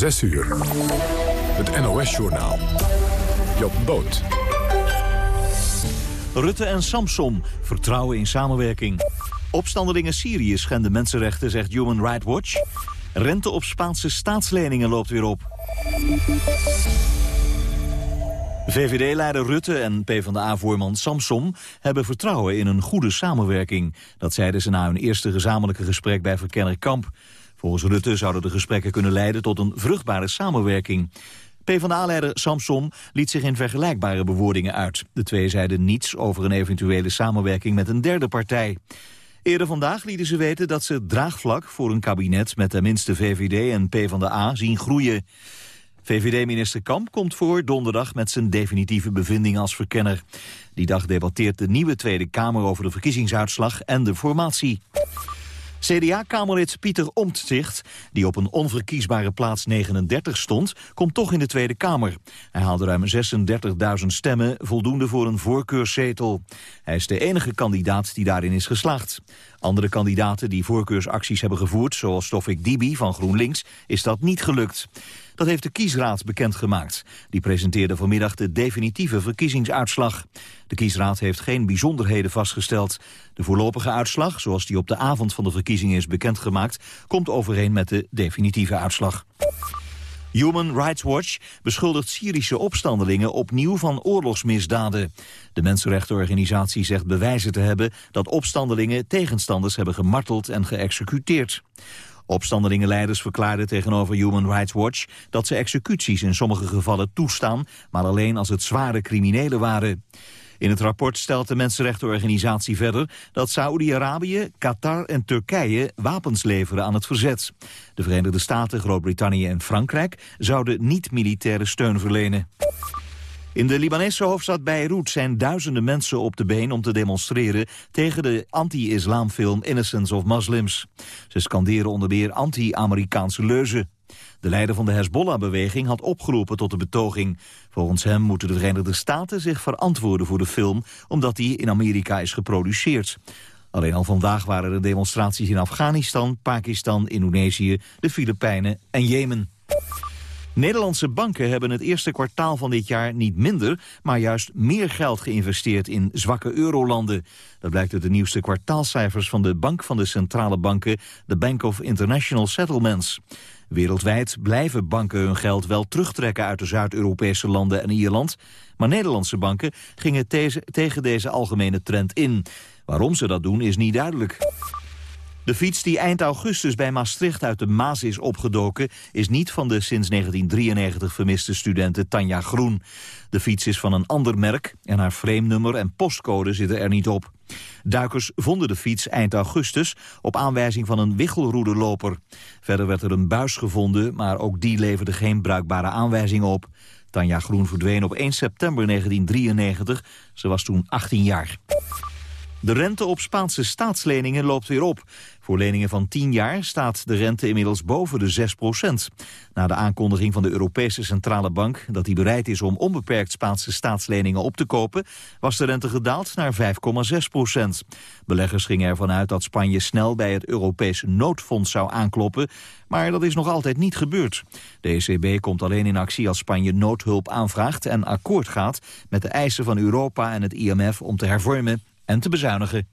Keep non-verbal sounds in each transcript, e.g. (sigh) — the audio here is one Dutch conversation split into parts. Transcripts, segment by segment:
6 uur. Het NOS-journaal. Job Boot. Rutte en Samsom vertrouwen in samenwerking. Opstandelingen Syrië schenden mensenrechten, zegt Human Rights Watch. Rente op Spaanse staatsleningen loopt weer op. VVD-leider Rutte en PvdA-voorman Samsom hebben vertrouwen in een goede samenwerking. Dat zeiden ze na hun eerste gezamenlijke gesprek bij verkenner Kamp. Volgens Rutte zouden de gesprekken kunnen leiden tot een vruchtbare samenwerking. PvdA-leider Samsom liet zich in vergelijkbare bewoordingen uit. De twee zeiden niets over een eventuele samenwerking met een derde partij. Eerder vandaag lieten ze weten dat ze draagvlak voor een kabinet met tenminste VVD en PvdA zien groeien. VVD-minister Kamp komt voor donderdag met zijn definitieve bevinding als verkenner. Die dag debatteert de nieuwe Tweede Kamer over de verkiezingsuitslag en de formatie. CDA-kamerlid Pieter Omtzigt, die op een onverkiesbare plaats 39 stond, komt toch in de Tweede Kamer. Hij haalde ruim 36.000 stemmen, voldoende voor een voorkeurszetel. Hij is de enige kandidaat die daarin is geslaagd. Andere kandidaten die voorkeursacties hebben gevoerd, zoals Tofik Dibi van GroenLinks, is dat niet gelukt. Dat heeft de kiesraad bekendgemaakt. Die presenteerde vanmiddag de definitieve verkiezingsuitslag. De kiesraad heeft geen bijzonderheden vastgesteld. De voorlopige uitslag, zoals die op de avond van de verkiezingen is bekendgemaakt... komt overeen met de definitieve uitslag. Human Rights Watch beschuldigt Syrische opstandelingen opnieuw van oorlogsmisdaden. De mensenrechtenorganisatie zegt bewijzen te hebben dat opstandelingen tegenstanders hebben gemarteld en geëxecuteerd. Opstandelingenleiders verklaarden tegenover Human Rights Watch dat ze executies in sommige gevallen toestaan, maar alleen als het zware criminelen waren. In het rapport stelt de mensenrechtenorganisatie verder dat Saoedi-Arabië, Qatar en Turkije wapens leveren aan het verzet. De Verenigde Staten, Groot-Brittannië en Frankrijk zouden niet militaire steun verlenen. In de Libanese hoofdstad Beirut zijn duizenden mensen op de been om te demonstreren tegen de anti-islamfilm Innocence of Muslims. Ze scanderen onder meer anti-Amerikaanse leuzen. De leider van de Hezbollah-beweging had opgeroepen tot de betoging. Volgens hem moeten de Verenigde Staten zich verantwoorden voor de film... omdat die in Amerika is geproduceerd. Alleen al vandaag waren er demonstraties in Afghanistan, Pakistan, Indonesië, de Filipijnen en Jemen. Nederlandse banken hebben het eerste kwartaal van dit jaar niet minder, maar juist meer geld geïnvesteerd in zwakke eurolanden. Dat blijkt uit de nieuwste kwartaalcijfers van de Bank van de Centrale Banken, de Bank of International Settlements. Wereldwijd blijven banken hun geld wel terugtrekken uit de Zuid-Europese landen en Ierland, maar Nederlandse banken gingen tegen deze algemene trend in. Waarom ze dat doen is niet duidelijk. De fiets die eind augustus bij Maastricht uit de Maas is opgedoken... is niet van de sinds 1993 vermiste studente Tanja Groen. De fiets is van een ander merk en haar frame-nummer en postcode zitten er niet op. Duikers vonden de fiets eind augustus op aanwijzing van een wichelroederloper. Verder werd er een buis gevonden, maar ook die leverde geen bruikbare aanwijzing op. Tanja Groen verdween op 1 september 1993. Ze was toen 18 jaar. De rente op Spaanse staatsleningen loopt weer op. Voor leningen van 10 jaar staat de rente inmiddels boven de 6 procent. Na de aankondiging van de Europese Centrale Bank dat hij bereid is om onbeperkt Spaanse staatsleningen op te kopen, was de rente gedaald naar 5,6 procent. Beleggers gingen ervan uit dat Spanje snel bij het Europese noodfonds zou aankloppen, maar dat is nog altijd niet gebeurd. De ECB komt alleen in actie als Spanje noodhulp aanvraagt en akkoord gaat met de eisen van Europa en het IMF om te hervormen en te bezuinigen.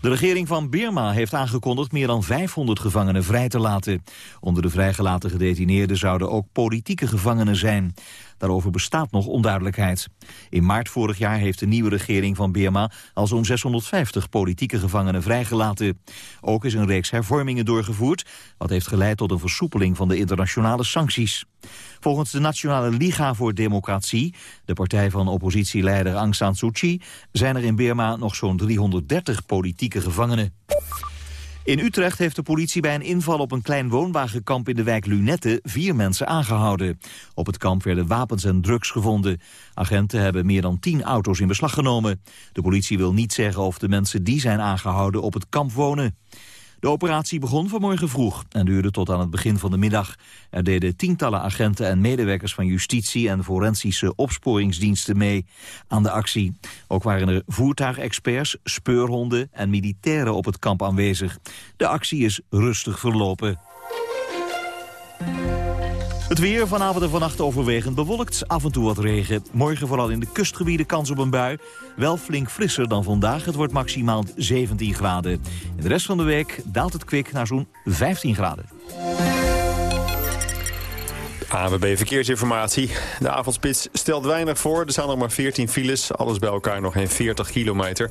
De regering van Birma heeft aangekondigd meer dan 500 gevangenen vrij te laten. Onder de vrijgelaten gedetineerden zouden ook politieke gevangenen zijn. Daarover bestaat nog onduidelijkheid. In maart vorig jaar heeft de nieuwe regering van Birma al zo'n 650 politieke gevangenen vrijgelaten. Ook is een reeks hervormingen doorgevoerd, wat heeft geleid tot een versoepeling van de internationale sancties. Volgens de Nationale Liga voor Democratie, de partij van oppositieleider Aung San Suu Kyi, zijn er in Birma nog zo'n 330 politieke gevangenen. In Utrecht heeft de politie bij een inval op een klein woonwagenkamp in de wijk Lunette vier mensen aangehouden. Op het kamp werden wapens en drugs gevonden. Agenten hebben meer dan tien auto's in beslag genomen. De politie wil niet zeggen of de mensen die zijn aangehouden op het kamp wonen. De operatie begon vanmorgen vroeg en duurde tot aan het begin van de middag. Er deden tientallen agenten en medewerkers van justitie en forensische opsporingsdiensten mee aan de actie. Ook waren er voertuigexperts, speurhonden en militairen op het kamp aanwezig. De actie is rustig verlopen. Het weer vanavond en vannacht overwegend bewolkt. Af en toe wat regen. Morgen vooral in de kustgebieden kans op een bui. Wel flink frisser dan vandaag. Het wordt maximaal 17 graden. De rest van de week daalt het kwik naar zo'n 15 graden. AWB Verkeersinformatie. De avondspits stelt weinig voor. Er staan nog maar 14 files. Alles bij elkaar nog geen 40 kilometer.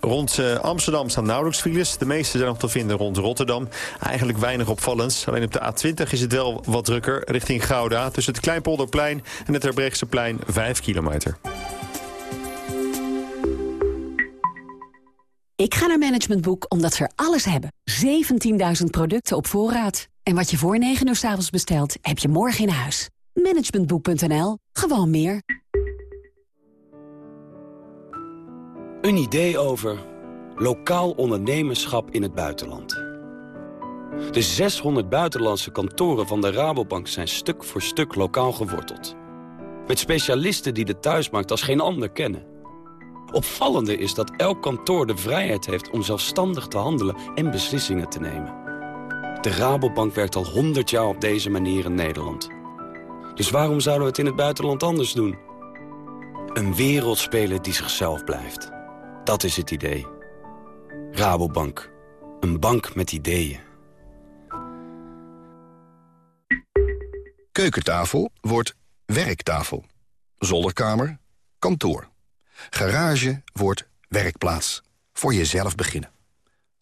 Rond uh, Amsterdam staan nauwelijks files. De meeste zijn nog te vinden rond Rotterdam. Eigenlijk weinig opvallends. Alleen op de A20 is het wel wat drukker richting Gouda. Tussen het Kleinpolderplein en het plein 5 kilometer. Ik ga naar Management Boek omdat ze er alles hebben. 17.000 producten op voorraad. En wat je voor 9 uur s avonds bestelt, heb je morgen in huis. Managementboek.nl. Gewoon meer. Een idee over lokaal ondernemerschap in het buitenland. De 600 buitenlandse kantoren van de Rabobank zijn stuk voor stuk lokaal geworteld. Met specialisten die de thuismarkt als geen ander kennen. Opvallende is dat elk kantoor de vrijheid heeft om zelfstandig te handelen en beslissingen te nemen. De Rabobank werkt al 100 jaar op deze manier in Nederland. Dus waarom zouden we het in het buitenland anders doen? Een wereldspeler die zichzelf blijft. Dat is het idee. Rabobank. Een bank met ideeën. Keukentafel wordt werktafel. Zolderkamer, kantoor. Garage wordt werkplaats. Voor jezelf beginnen.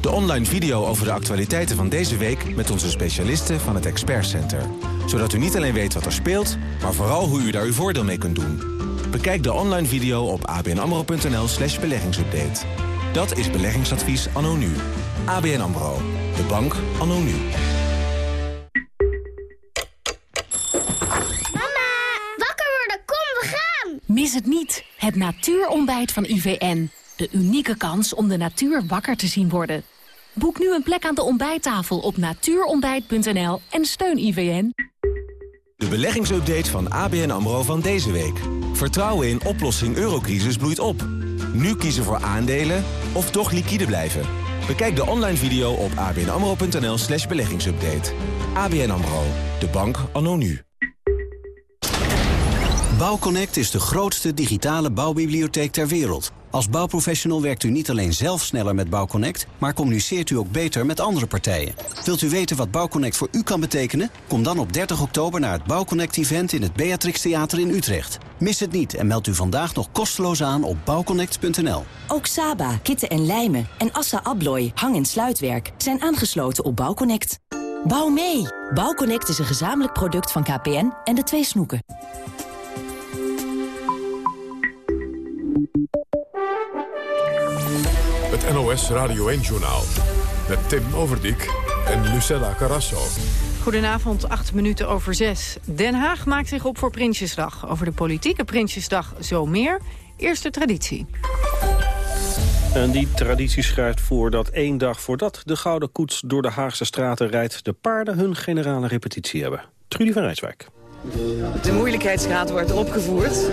De online video over de actualiteiten van deze week... met onze specialisten van het Expert Center zodat u niet alleen weet wat er speelt, maar vooral hoe u daar uw voordeel mee kunt doen. Bekijk de online video op abnamro.nl slash beleggingsupdate. Dat is beleggingsadvies anno nu. ABN AMRO. De bank anno nu. Mama, wakker worden, kom, we gaan! Mis het niet, het natuurontbijt van IVN. De unieke kans om de natuur wakker te zien worden. Boek nu een plek aan de ontbijttafel op natuurontbijt.nl en steun IVN. De beleggingsupdate van ABN AMRO van deze week. Vertrouwen in oplossing eurocrisis bloeit op. Nu kiezen voor aandelen of toch liquide blijven. Bekijk de online video op abnamro.nl slash beleggingsupdate. ABN AMRO, de bank anno nu. Bouwconnect is de grootste digitale bouwbibliotheek ter wereld. Als bouwprofessional werkt u niet alleen zelf sneller met Bouwconnect... maar communiceert u ook beter met andere partijen. Wilt u weten wat Bouwconnect voor u kan betekenen? Kom dan op 30 oktober naar het Bouwconnect-event... in het Beatrix Theater in Utrecht. Mis het niet en meld u vandaag nog kosteloos aan op bouwconnect.nl. Ook Saba, Kitten en Lijmen en Assa Abloy, hang- en sluitwerk... zijn aangesloten op Bouwconnect. Bouw mee! Bouwconnect is een gezamenlijk product van KPN en de twee snoeken. Het NOS Radio 1-journaal. Met Tim Overdijk en Lucella Carrasso. Goedenavond, acht minuten over zes. Den Haag maakt zich op voor Prinsjesdag. Over de politieke Prinsjesdag zo meer. Eerste traditie. En die traditie schrijft voor dat één dag voordat de Gouden Koets door de Haagse straten rijdt... de paarden hun generale repetitie hebben. Trudy van Rijswijk. De moeilijkheidsgraad wordt opgevoerd.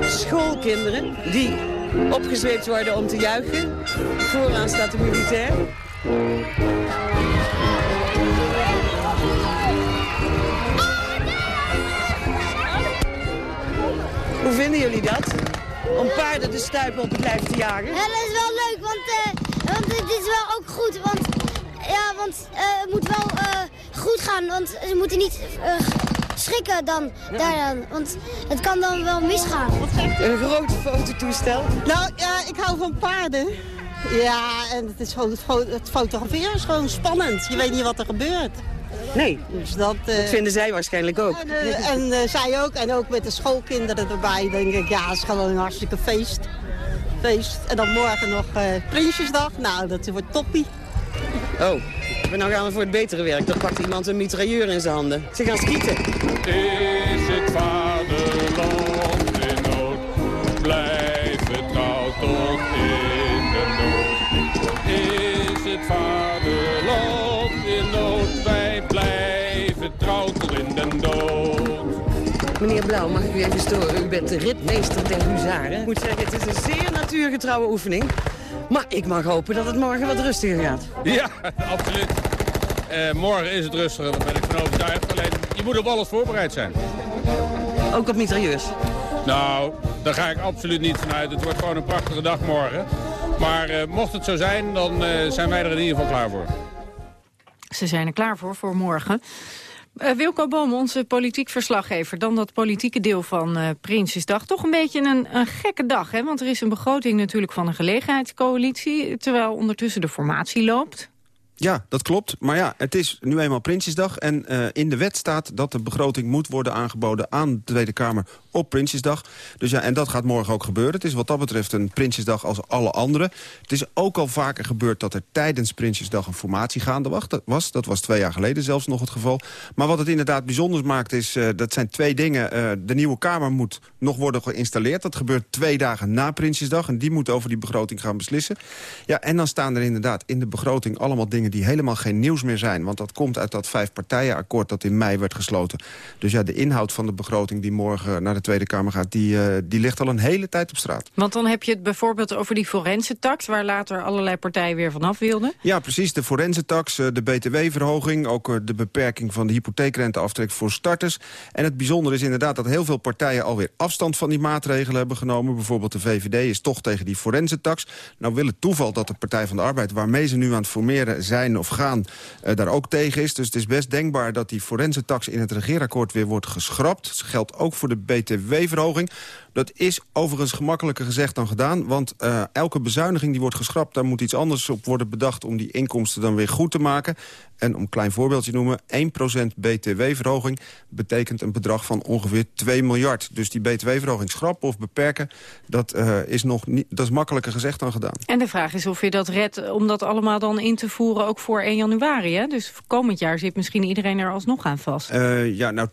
Schoolkinderen die opgezweept worden om te juichen. Vooraan staat de militair. Hoe vinden jullie dat? Om paarden de stuipen op het lijf te jagen? Ja, dat is wel leuk, want, uh, want het is wel ook goed. Want, ja, want uh, het moet wel uh, goed gaan, want ze moeten niet schrikken dan, daar dan. Want het kan dan wel misgaan. Een groot fototoestel. Nou, ja, ik hou van paarden. Ja, en het, is gewoon, het fotograferen is gewoon spannend. Je weet niet wat er gebeurt. Nee, dus dat, uh... dat vinden zij waarschijnlijk ook. En, uh, en uh, zij ook. En ook met de schoolkinderen erbij. denk ik, ja, het is gewoon een hartstikke feest. Feest. En dan morgen nog Prinsjesdag. Nou, dat wordt toppie. Oh, maar nou gaan we voor het betere werk. Dan pakt iemand een mitrailleur in zijn handen. Ze gaan schieten. Is het vaderland in nood, blijf het trouw tot in. vaderland in nood. Wij blijven trouw tot in den dood. Meneer Blauw, mag ik u even storen? U bent de ritmeester der huzaren. Ik moet zeggen, het is een zeer natuurgetrouwe oefening. Maar ik mag hopen dat het morgen wat rustiger gaat. Ja, (laughs) absoluut. Eh, morgen is het rustiger, daar ben ik van overtuigd. Alleen, je moet op alles voorbereid zijn. Ook op mitrailleurs? Nou, daar ga ik absoluut niet vanuit. Het wordt gewoon een prachtige dag morgen. Maar eh, mocht het zo zijn, dan eh, zijn wij er in ieder geval klaar voor. Ze zijn er klaar voor, voor morgen. Uh, Wilco Boom, onze politiek verslaggever. Dan dat politieke deel van uh, Prinsjesdag. Toch een beetje een, een gekke dag, hè? Want er is een begroting natuurlijk van een gelegenheidscoalitie... terwijl ondertussen de formatie loopt. Ja, dat klopt. Maar ja, het is nu eenmaal Prinsjesdag. En uh, in de wet staat dat de begroting moet worden aangeboden aan de Tweede Kamer op Prinsjesdag. Dus ja, en dat gaat morgen ook gebeuren. Het is wat dat betreft een Prinsjesdag als alle andere. Het is ook al vaker gebeurd dat er tijdens Prinsjesdag een formatie gaande was. Dat was twee jaar geleden zelfs nog het geval. Maar wat het inderdaad bijzonders maakt is, uh, dat zijn twee dingen. Uh, de nieuwe Kamer moet nog worden geïnstalleerd. Dat gebeurt twee dagen na Prinsjesdag. En die moet over die begroting gaan beslissen. Ja, en dan staan er inderdaad in de begroting allemaal dingen die helemaal geen nieuws meer zijn. Want dat komt uit dat vijfpartijenakkoord dat in mei werd gesloten. Dus ja, de inhoud van de begroting die morgen naar de Tweede Kamer gaat... die, uh, die ligt al een hele tijd op straat. Want dan heb je het bijvoorbeeld over die forensentax... waar later allerlei partijen weer vanaf wilden. Ja, precies. De forensentax, de btw-verhoging... ook uh, de beperking van de hypotheekrenteaftrek voor starters. En het bijzondere is inderdaad dat heel veel partijen... alweer afstand van die maatregelen hebben genomen. Bijvoorbeeld de VVD is toch tegen die forensentax. Nou wil het toeval dat de Partij van de Arbeid... waarmee ze nu aan het formeren zijn of gaan, uh, daar ook tegen is. Dus het is best denkbaar dat die forensentax in het regeerakkoord weer wordt geschrapt. Dat geldt ook voor de btw-verhoging. Dat is overigens gemakkelijker gezegd dan gedaan. Want uh, elke bezuiniging die wordt geschrapt... daar moet iets anders op worden bedacht om die inkomsten dan weer goed te maken. En om een klein voorbeeldje te noemen... 1% btw-verhoging betekent een bedrag van ongeveer 2 miljard. Dus die btw-verhoging schrappen of beperken... Dat, uh, is nog niet, dat is makkelijker gezegd dan gedaan. En de vraag is of je dat redt om dat allemaal dan in te voeren... ook voor 1 januari, hè? Dus komend jaar zit misschien iedereen er alsnog aan vast. Uh, ja, nou,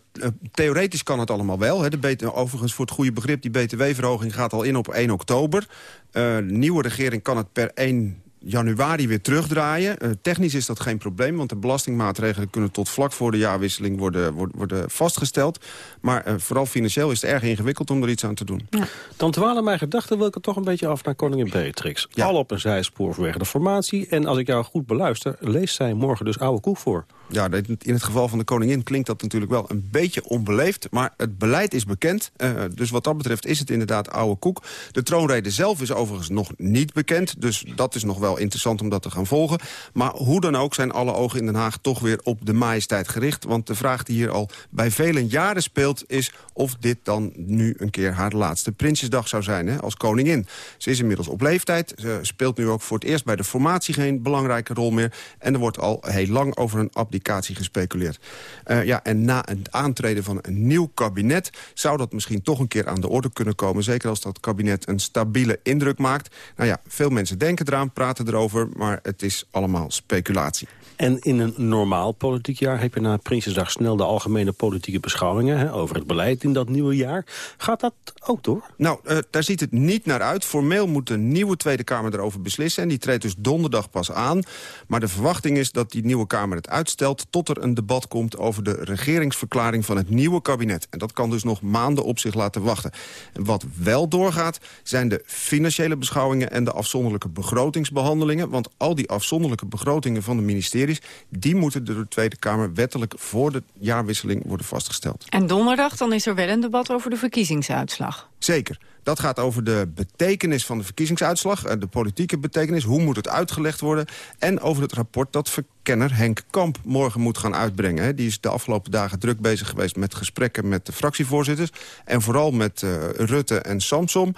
theoretisch kan het allemaal wel. Hè. De BTW, overigens, voor het goede begrip... die btw-verhoging gaat al in op 1 oktober. Uh, de nieuwe regering kan het per 1 januari weer terugdraaien. Uh, technisch is dat geen probleem, want de belastingmaatregelen... kunnen tot vlak voor de jaarwisseling worden, worden, worden vastgesteld. Maar uh, vooral financieel is het erg ingewikkeld om er iets aan te doen. Ja. Dan dwalen mijn gedachten wil ik het toch een beetje af naar koningin Beatrix. Ja. Al op een zijspoor vanwege de formatie. En als ik jou goed beluister, leest zij morgen dus oude koek voor. Ja, in het geval van de koningin klinkt dat natuurlijk wel een beetje onbeleefd. Maar het beleid is bekend. Uh, dus wat dat betreft is het inderdaad oude koek. De troonrede zelf is overigens nog niet bekend. Dus dat is nog wel interessant om dat te gaan volgen. Maar hoe dan ook zijn alle ogen in Den Haag toch weer op de majesteit gericht. Want de vraag die hier al bij vele jaren speelt... is of dit dan nu een keer haar laatste Prinsjesdag zou zijn hè, als koningin. Ze is inmiddels op leeftijd. Ze speelt nu ook voor het eerst bij de formatie geen belangrijke rol meer. En er wordt al heel lang over een abdicatie gespeculeerd. Uh, ja, en na het aantreden van een nieuw kabinet... zou dat misschien toch een keer aan de orde kunnen komen. Zeker als dat kabinet een stabiele indruk maakt. Nou ja, veel mensen denken eraan, praten erover... maar het is allemaal speculatie. En in een normaal politiek jaar heb je na Prinsjesdag snel de algemene politieke beschouwingen hè, over het beleid in dat nieuwe jaar. Gaat dat ook door? Nou, uh, daar ziet het niet naar uit. Formeel moet de nieuwe Tweede Kamer erover beslissen. En die treedt dus donderdag pas aan. Maar de verwachting is dat die nieuwe Kamer het uitstelt tot er een debat komt over de regeringsverklaring van het nieuwe kabinet. En dat kan dus nog maanden op zich laten wachten. En wat wel doorgaat zijn de financiële beschouwingen en de afzonderlijke begrotingsbehandelingen. Want al die afzonderlijke begrotingen van de ministeries... die moeten door de Tweede Kamer wettelijk voor de jaarwisseling worden vastgesteld. En donderdag dan is er wel een debat over de verkiezingsuitslag. Zeker. Dat gaat over de betekenis van de verkiezingsuitslag. De politieke betekenis, hoe moet het uitgelegd worden. En over het rapport dat verkenner Henk Kamp morgen moet gaan uitbrengen. Die is de afgelopen dagen druk bezig geweest met gesprekken met de fractievoorzitters. En vooral met uh, Rutte en Samsom.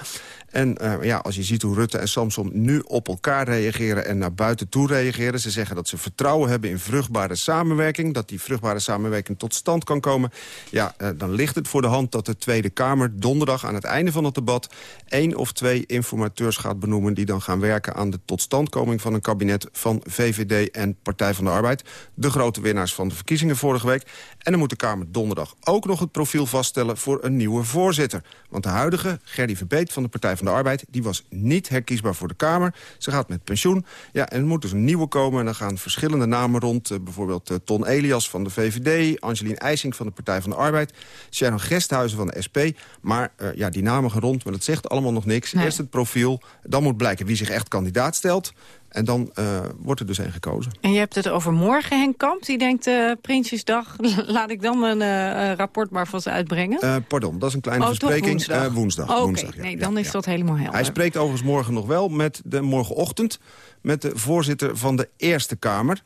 En uh, ja, als je ziet hoe Rutte en Samsom nu op elkaar reageren... en naar buiten toe reageren. Ze zeggen dat ze vertrouwen hebben in vruchtbare samenwerking. Dat die vruchtbare samenwerking tot stand kan komen. Ja, dan ligt het voor de hand dat de Tweede Kamer donderdag aan het einde van het debat debat... één of twee informateurs gaat benoemen... die dan gaan werken aan de totstandkoming van een kabinet... van VVD en Partij van de Arbeid. De grote winnaars van de verkiezingen vorige week. En dan moet de Kamer donderdag ook nog het profiel vaststellen... voor een nieuwe voorzitter. Want de huidige, Gerdy Verbeet van de Partij van de Arbeid... die was niet herkiesbaar voor de Kamer. Ze gaat met pensioen. Ja, en er moet dus een nieuwe komen. En dan gaan verschillende namen rond. Uh, bijvoorbeeld uh, Ton Elias van de VVD... Angelien IJsing van de Partij van de Arbeid... Sharon Gesthuizen van de SP. Maar uh, ja, die namen gaan rond, maar dat zegt allemaal nog niks. Nee. Eerst het profiel, dan moet blijken wie zich echt kandidaat stelt... En dan uh, wordt er dus een gekozen. En je hebt het over morgen, Henk Kamp. Die denkt, uh, Prinsjesdag, (laughs) laat ik dan mijn uh, rapport maar vast uitbrengen. pardon, dat is een kleine oh, verspreking. woensdag. woensdag, oh, woensdag okay. ja, nee, dan ja, is dat helemaal helder. Hij spreekt overigens morgen nog wel met de morgenochtend... met de voorzitter van de Eerste Kamer.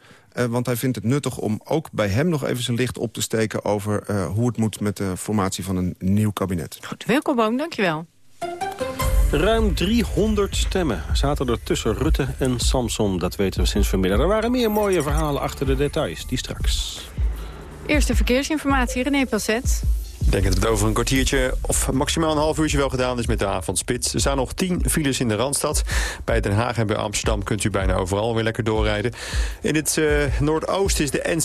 Want hij vindt het nuttig om ook bij hem nog even zijn licht op te steken... over hoe het moet met de formatie van een nieuw kabinet. Goed, Wilco Boom, dankjewel. Ruim 300 stemmen zaten er tussen Rutte en Samson. Dat weten we sinds vanmiddag. Er waren meer mooie verhalen achter de details. Die straks. Eerste verkeersinformatie, René Passet. Ik denk dat het over een kwartiertje of maximaal een half uurtje wel gedaan is met de avondspits. Er staan nog 10 files in de Randstad. Bij Den Haag en bij Amsterdam kunt u bijna overal weer lekker doorrijden. In het uh, noordoosten is de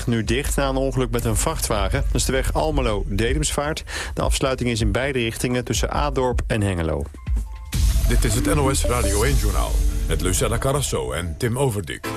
N36 nu dicht na een ongeluk met een vrachtwagen. Dat is de weg Almelo-Dedemsvaart. De afsluiting is in beide richtingen tussen Adorp en Hengelo. Dit is het NOS Radio 1-journaal met Lucella Carrasso en Tim Overdik.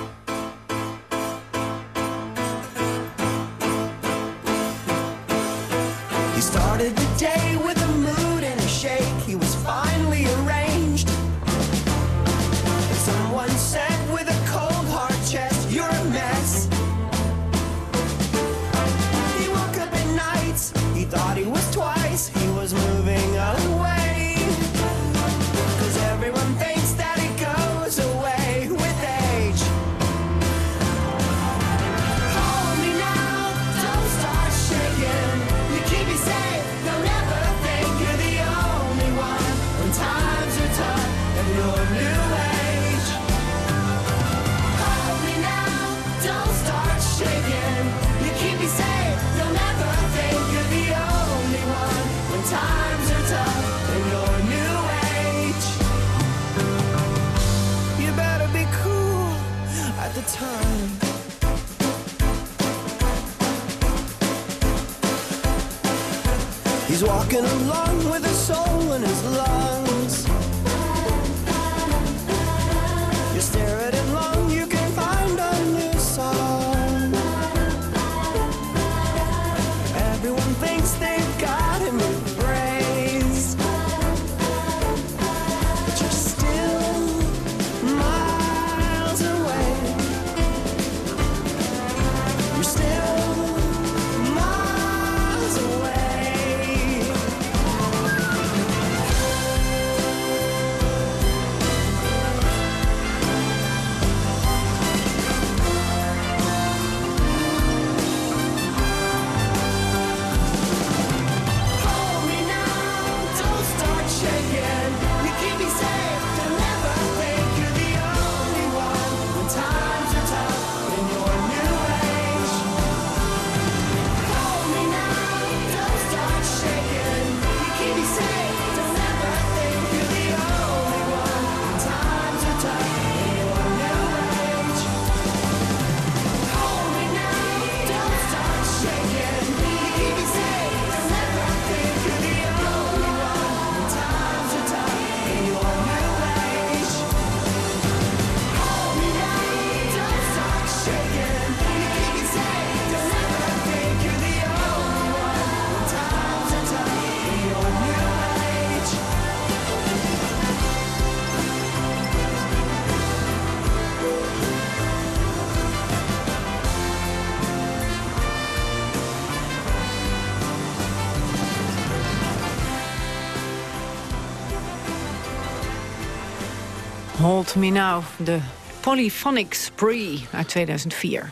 Hold Me Now, de Polyphonic Spree uit 2004.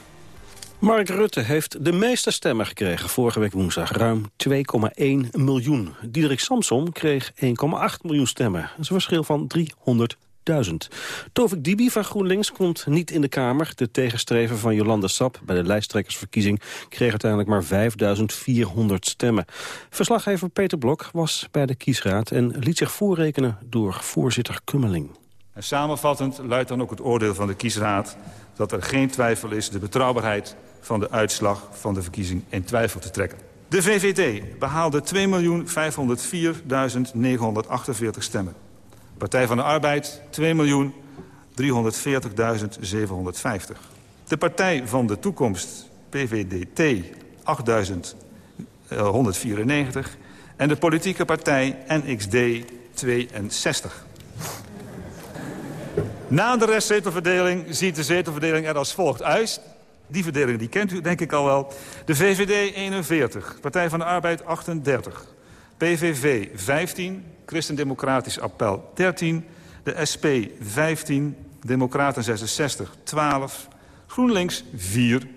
Mark Rutte heeft de meeste stemmen gekregen vorige week woensdag. Ruim 2,1 miljoen. Diederik Samsom kreeg 1,8 miljoen stemmen. Dat is een verschil van 5000. Tovik Dibi van GroenLinks komt niet in de Kamer. De tegenstrever van Jolanda Sap bij de lijsttrekkersverkiezing... kreeg uiteindelijk maar 5400 stemmen. Verslaggever Peter Blok was bij de kiesraad... en liet zich voorrekenen door voorzitter Kummeling. En samenvattend luidt dan ook het oordeel van de kiesraad... dat er geen twijfel is de betrouwbaarheid van de uitslag van de verkiezing in twijfel te trekken. De VVD behaalde 2.504.948 stemmen. Partij van de Arbeid 2.340.750. De Partij van de Toekomst, PVDT, 8.194. En de politieke partij NXD 62. Na de restzetelverdeling ziet de zetelverdeling er als volgt uit. Die verdeling die kent u denk ik al wel. De VVD 41, Partij van de Arbeid 38, PVV 15, Christendemocratisch Appel 13, de SP 15, Democraten 66 12, GroenLinks 4,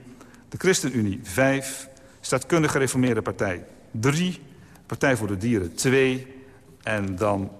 de ChristenUnie 5, Staatkundige Gereformeerde Partij 3, Partij voor de Dieren 2 en dan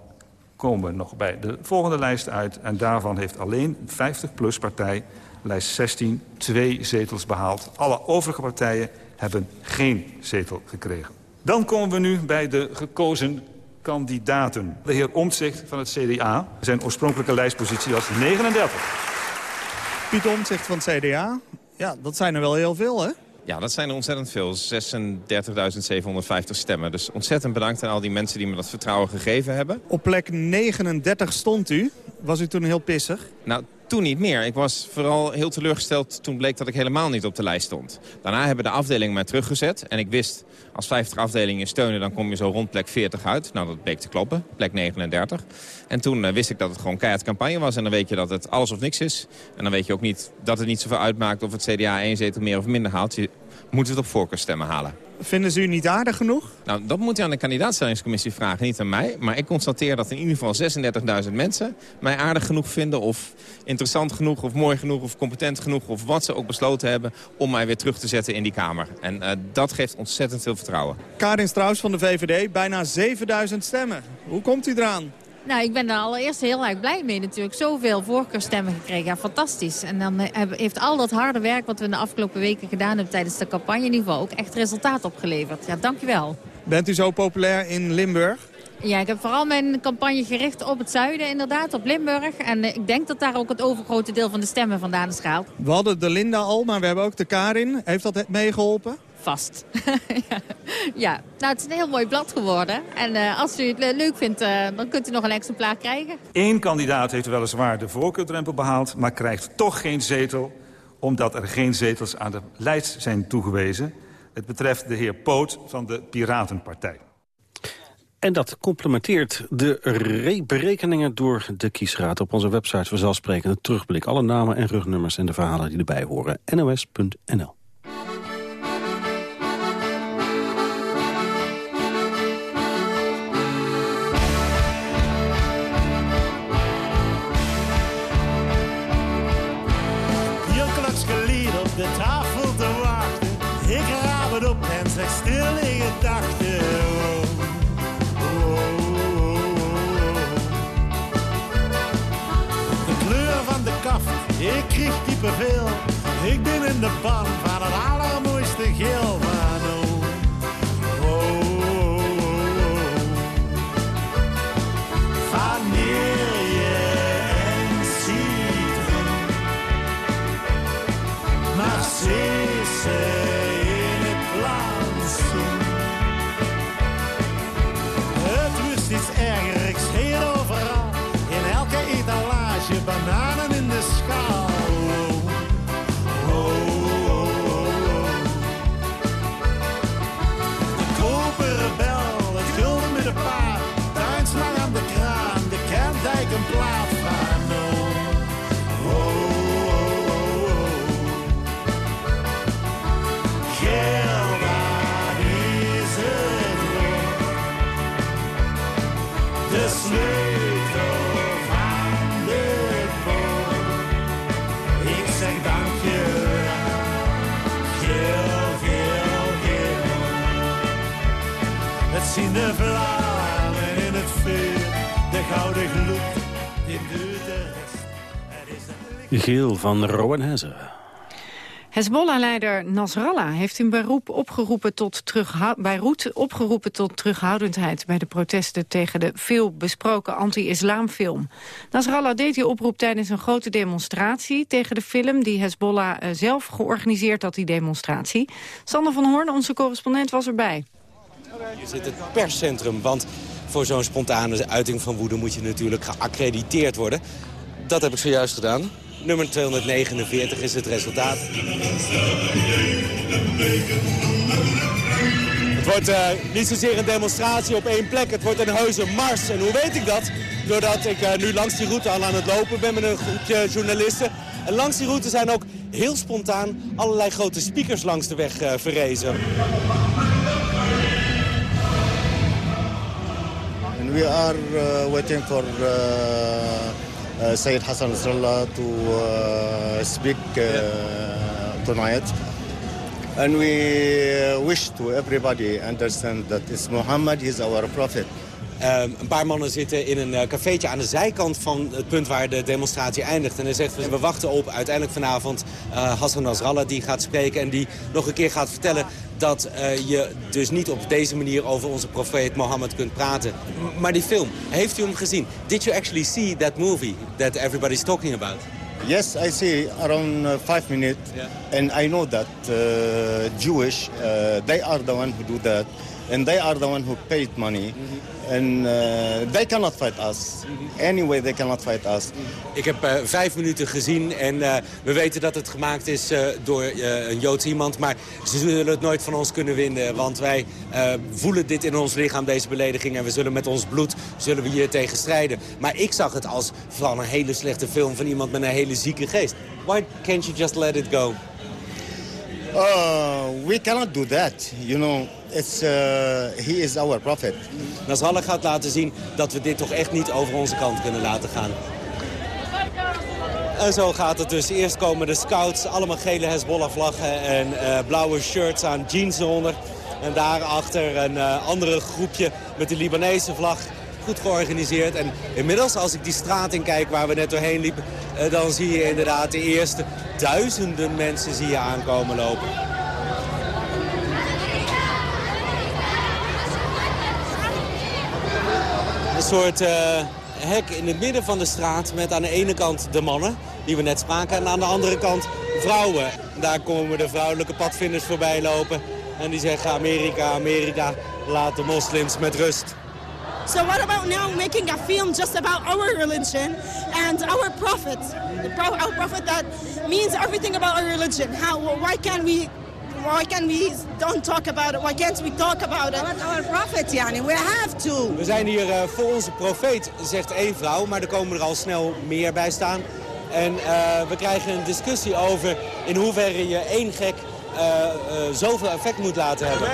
komen we nog bij de volgende lijst uit. En daarvan heeft alleen 50PLUS-partij, lijst 16, twee zetels behaald. Alle overige partijen hebben geen zetel gekregen. Dan komen we nu bij de gekozen kandidaten. De heer Omtzigt van het CDA. Zijn oorspronkelijke lijstpositie was 39. Piet Omtzigt van het CDA. Ja, dat zijn er wel heel veel, hè? Ja, dat zijn er ontzettend veel. 36.750 stemmen. Dus ontzettend bedankt aan al die mensen die me dat vertrouwen gegeven hebben. Op plek 39 stond u. Was u toen heel pissig? Nou, toen niet meer. Ik was vooral heel teleurgesteld toen bleek dat ik helemaal niet op de lijst stond. Daarna hebben de afdelingen mij teruggezet. En ik wist, als 50 afdelingen steunen, dan kom je zo rond plek 40 uit. Nou, dat bleek te kloppen. Plek 39. En toen eh, wist ik dat het gewoon keihard campagne was. En dan weet je dat het alles of niks is. En dan weet je ook niet dat het niet zoveel uitmaakt of het CDA één zetel meer of minder haalt. Je moet het op voorkeurstemmen halen. Vinden ze u niet aardig genoeg? Nou, dat moet je aan de kandidaatstellingscommissie vragen, niet aan mij. Maar ik constateer dat in ieder geval 36.000 mensen mij aardig genoeg vinden... of interessant genoeg, of mooi genoeg, of competent genoeg... of wat ze ook besloten hebben om mij weer terug te zetten in die Kamer. En uh, dat geeft ontzettend veel vertrouwen. Karin Strauss van de VVD, bijna 7000 stemmen. Hoe komt u eraan? Nou, ik ben er allereerst heel erg blij mee natuurlijk. Zoveel voorkeurstemmen gekregen. Ja, fantastisch. En dan heeft al dat harde werk wat we in de afgelopen weken gedaan hebben... tijdens de campagne in ieder geval ook echt resultaat opgeleverd. Ja, dankjewel. Bent u zo populair in Limburg? Ja, ik heb vooral mijn campagne gericht op het zuiden, inderdaad, op Limburg. En ik denk dat daar ook het overgrote deel van de stemmen vandaan is gehaald. We hadden de Linda al, maar we hebben ook de Karin. Heeft dat meegeholpen? Vast. (laughs) ja. ja, nou het is een heel mooi blad geworden. En uh, als u het leuk vindt, uh, dan kunt u nog een exemplaar krijgen. Eén kandidaat heeft weliswaar de voorkeurdrempel behaald... maar krijgt toch geen zetel, omdat er geen zetels aan de lijst zijn toegewezen. Het betreft de heer Poot van de Piratenpartij. En dat complementeert de berekeningen door de kiesraad. Op onze website vanzelfsprekend een terugblik. Alle namen en rugnummers en de verhalen die erbij horen. nos.nl zien de vlammen in het vuur. De gouden gloed die Geel van Rowenheze. Hezbollah-leider Nasrallah heeft in Beirut opgeroepen, tot Beirut opgeroepen tot terughoudendheid bij de protesten tegen de veel besproken anti-islamfilm. Nasrallah deed die oproep tijdens een grote demonstratie tegen de film die Hezbollah eh, zelf georganiseerd had, die demonstratie. Sander van Hoorn, onze correspondent, was erbij. Hier zit het perscentrum, want voor zo'n spontane uiting van woede moet je natuurlijk geaccrediteerd worden. Dat heb ik zojuist gedaan. Nummer 249 is het resultaat. Het wordt eh, niet zozeer een demonstratie op één plek, het wordt een heuse mars. En hoe weet ik dat? Doordat ik eh, nu langs die route al aan het lopen ben met een groepje journalisten. En langs die route zijn ook heel spontaan allerlei grote speakers langs de weg eh, verrezen. We are uh, waiting for uh, uh, Sayyid Hassan Nasrallah to uh, speak uh, tonight. And we uh, wish to everybody understand that it's Muhammad, he's our prophet. Ehm, een paar mannen zitten in een eh, cafeetje aan de zijkant van het punt waar de demonstratie eindigt. En hij zegt, we wachten op uiteindelijk vanavond eh, Hassan Nasrallah die gaat spreken... en die nog een keer gaat vertellen dat eh, je dus niet op deze manier over onze profeet Mohammed kunt praten. M- Maar die film, heeft u hem gezien? Did you actually see that movie that everybody's talking about? Yes, I see around uh, five minutes, and I know that uh, Jewish, uh, they are the one who do that, and they are the one who paid money, and uh, they cannot fight us. Anyway, they cannot fight us. Ik heb eh, vijf minuten gezien en eh, we weten dat het gemaakt is door een Joods iemand. Maar ze zullen het nooit van ons kunnen winnen. Want wij voelen dit in ons lichaam, deze belediging. En we zullen met ons bloed zullen we hier tegen strijden. Maar ik zag het als vooral een hele slechte film van iemand met een hele zieke geest. Why can't you just let it go? Uh, we cannot do that. You know, it's uh, is our prophet. Nasrallah gaat laten zien dat we dit toch echt niet over onze kant kunnen laten gaan. En zo gaat het dus. Eerst komen de scouts, allemaal gele Hezbollah-vlaggen en eh, blauwe shirts aan, jeans eronder. En daarachter een eh, andere groepje met de Libanese vlag. Goed georganiseerd. En inmiddels, als ik die straat in kijk waar we net doorheen liepen... eh, dan zie je inderdaad de eerste duizenden mensen zie je aankomen lopen. Soort eh, hek in het midden van de straat met aan de ene kant de mannen, die we net spraken, en aan de andere kant vrouwen. Daar komen de vrouwelijke padvinders voorbij lopen en die zeggen Amerika, Amerika, laat de moslims met rust. So what about now making a film just about our religion and our prophet? The our prophet that means everything about our religion. How? Why can't we? Why can't we don't talk about it? Why can't we talk about it? About our prophet, yani. We have to. We zijn hier eh, voor onze profeet, zegt één vrouw, maar er komen er al snel meer bij staan. En eh, we krijgen een discussie over in hoeverre je één gek eh, eh, zoveel effect moet laten hebben.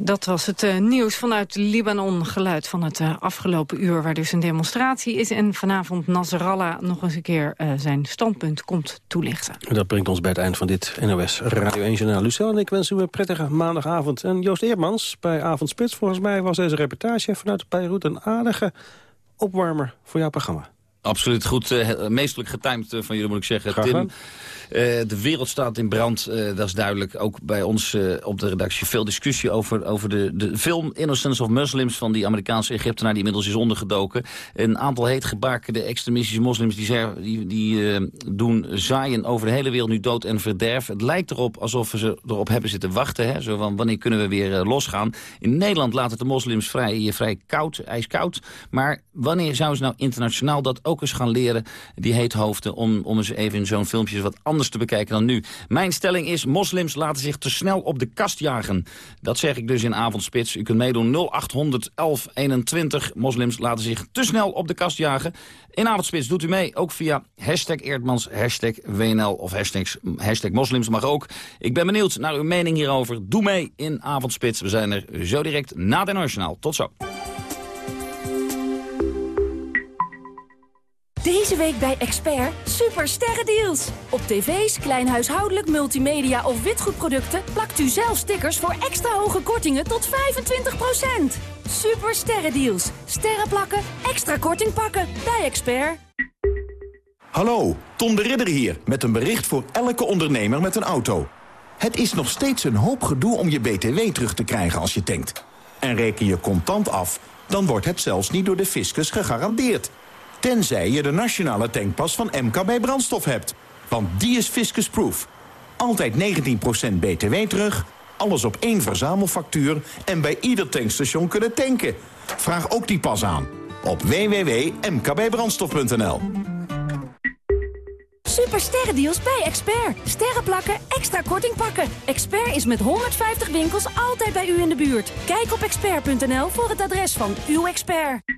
Dat was het eh, nieuws vanuit Libanon, geluid van het eh, afgelopen uur... waar dus een demonstratie is en vanavond Nasrallah nog eens een keer eh, zijn standpunt komt toelichten. Dat brengt ons bij het eind van dit NOS Radio 1 Journaal. Lucel en ik wensen u een prettige maandagavond. En Joost Eermans bij Avondspits. Volgens mij was deze reportage vanuit Beirut een aardige opwarmer voor jouw programma. Absoluut goed. eh, meestelijk getimed eh, van jullie moet ik zeggen. Graag Tim, eh, de wereld staat in brand. dat is duidelijk. Ook bij ons op de redactie veel discussie over, over de, de film Innocence of Muslims... van die Amerikaanse Egyptenaar die inmiddels is ondergedoken. Een aantal heet gebakende extremistische moslims... die, die, die doen zaaien over de hele wereld nu dood en verderf. Het lijkt erop alsof we ze erop hebben zitten wachten. Hè? Zo van, wanneer kunnen we weer losgaan? In Nederland laat het de moslims vrij, vrij koud, ijskoud. Maar wanneer zouden ze nou internationaal dat ook eens gaan leren, die heethoofden, om, om eens even in zo'n filmpje wat anders te bekijken dan nu. Mijn stelling is, moslims laten zich te snel op de kast jagen. Dat zeg ik dus in Avondspits. U kunt meedoen 0800 1121. Moslims laten zich te snel op de kast jagen. In Avondspits doet u mee, ook via hashtag Eerdmans, hashtag WNL of hashtag moslims mag ook. Ik ben benieuwd naar uw mening hierover. Doe mee in Avondspits. We zijn er zo direct na het Nationaal. Tot zo. Deze week bij Expert super sterrendeals. Op tv's, kleinhuishoudelijk, multimedia of witgoedproducten plakt u zelf stickers voor extra hoge kortingen tot 25%. Super sterrendeals. Sterren plakken, extra korting pakken bij Expert. Hallo, Tom de Ridder hier, met een bericht voor elke ondernemer met een auto. Het is nog steeds een hoop gedoe om je BTW terug te krijgen als je tankt. En reken je contant af, dan wordt het zelfs niet door de fiscus gegarandeerd. Tenzij je de nationale tankpas van MKB Brandstof hebt. Want die is fiscusproof. Altijd 19% BTW terug, alles op één verzamelfactuur... en bij ieder tankstation kunnen tanken. Vraag ook die pas aan op www.mkbbrandstof.nl. Super sterrendeals bij Expert. Sterren plakken, extra korting pakken. Expert is met 150 winkels altijd bij u in de buurt. Kijk op expert.nl voor het adres van uw expert.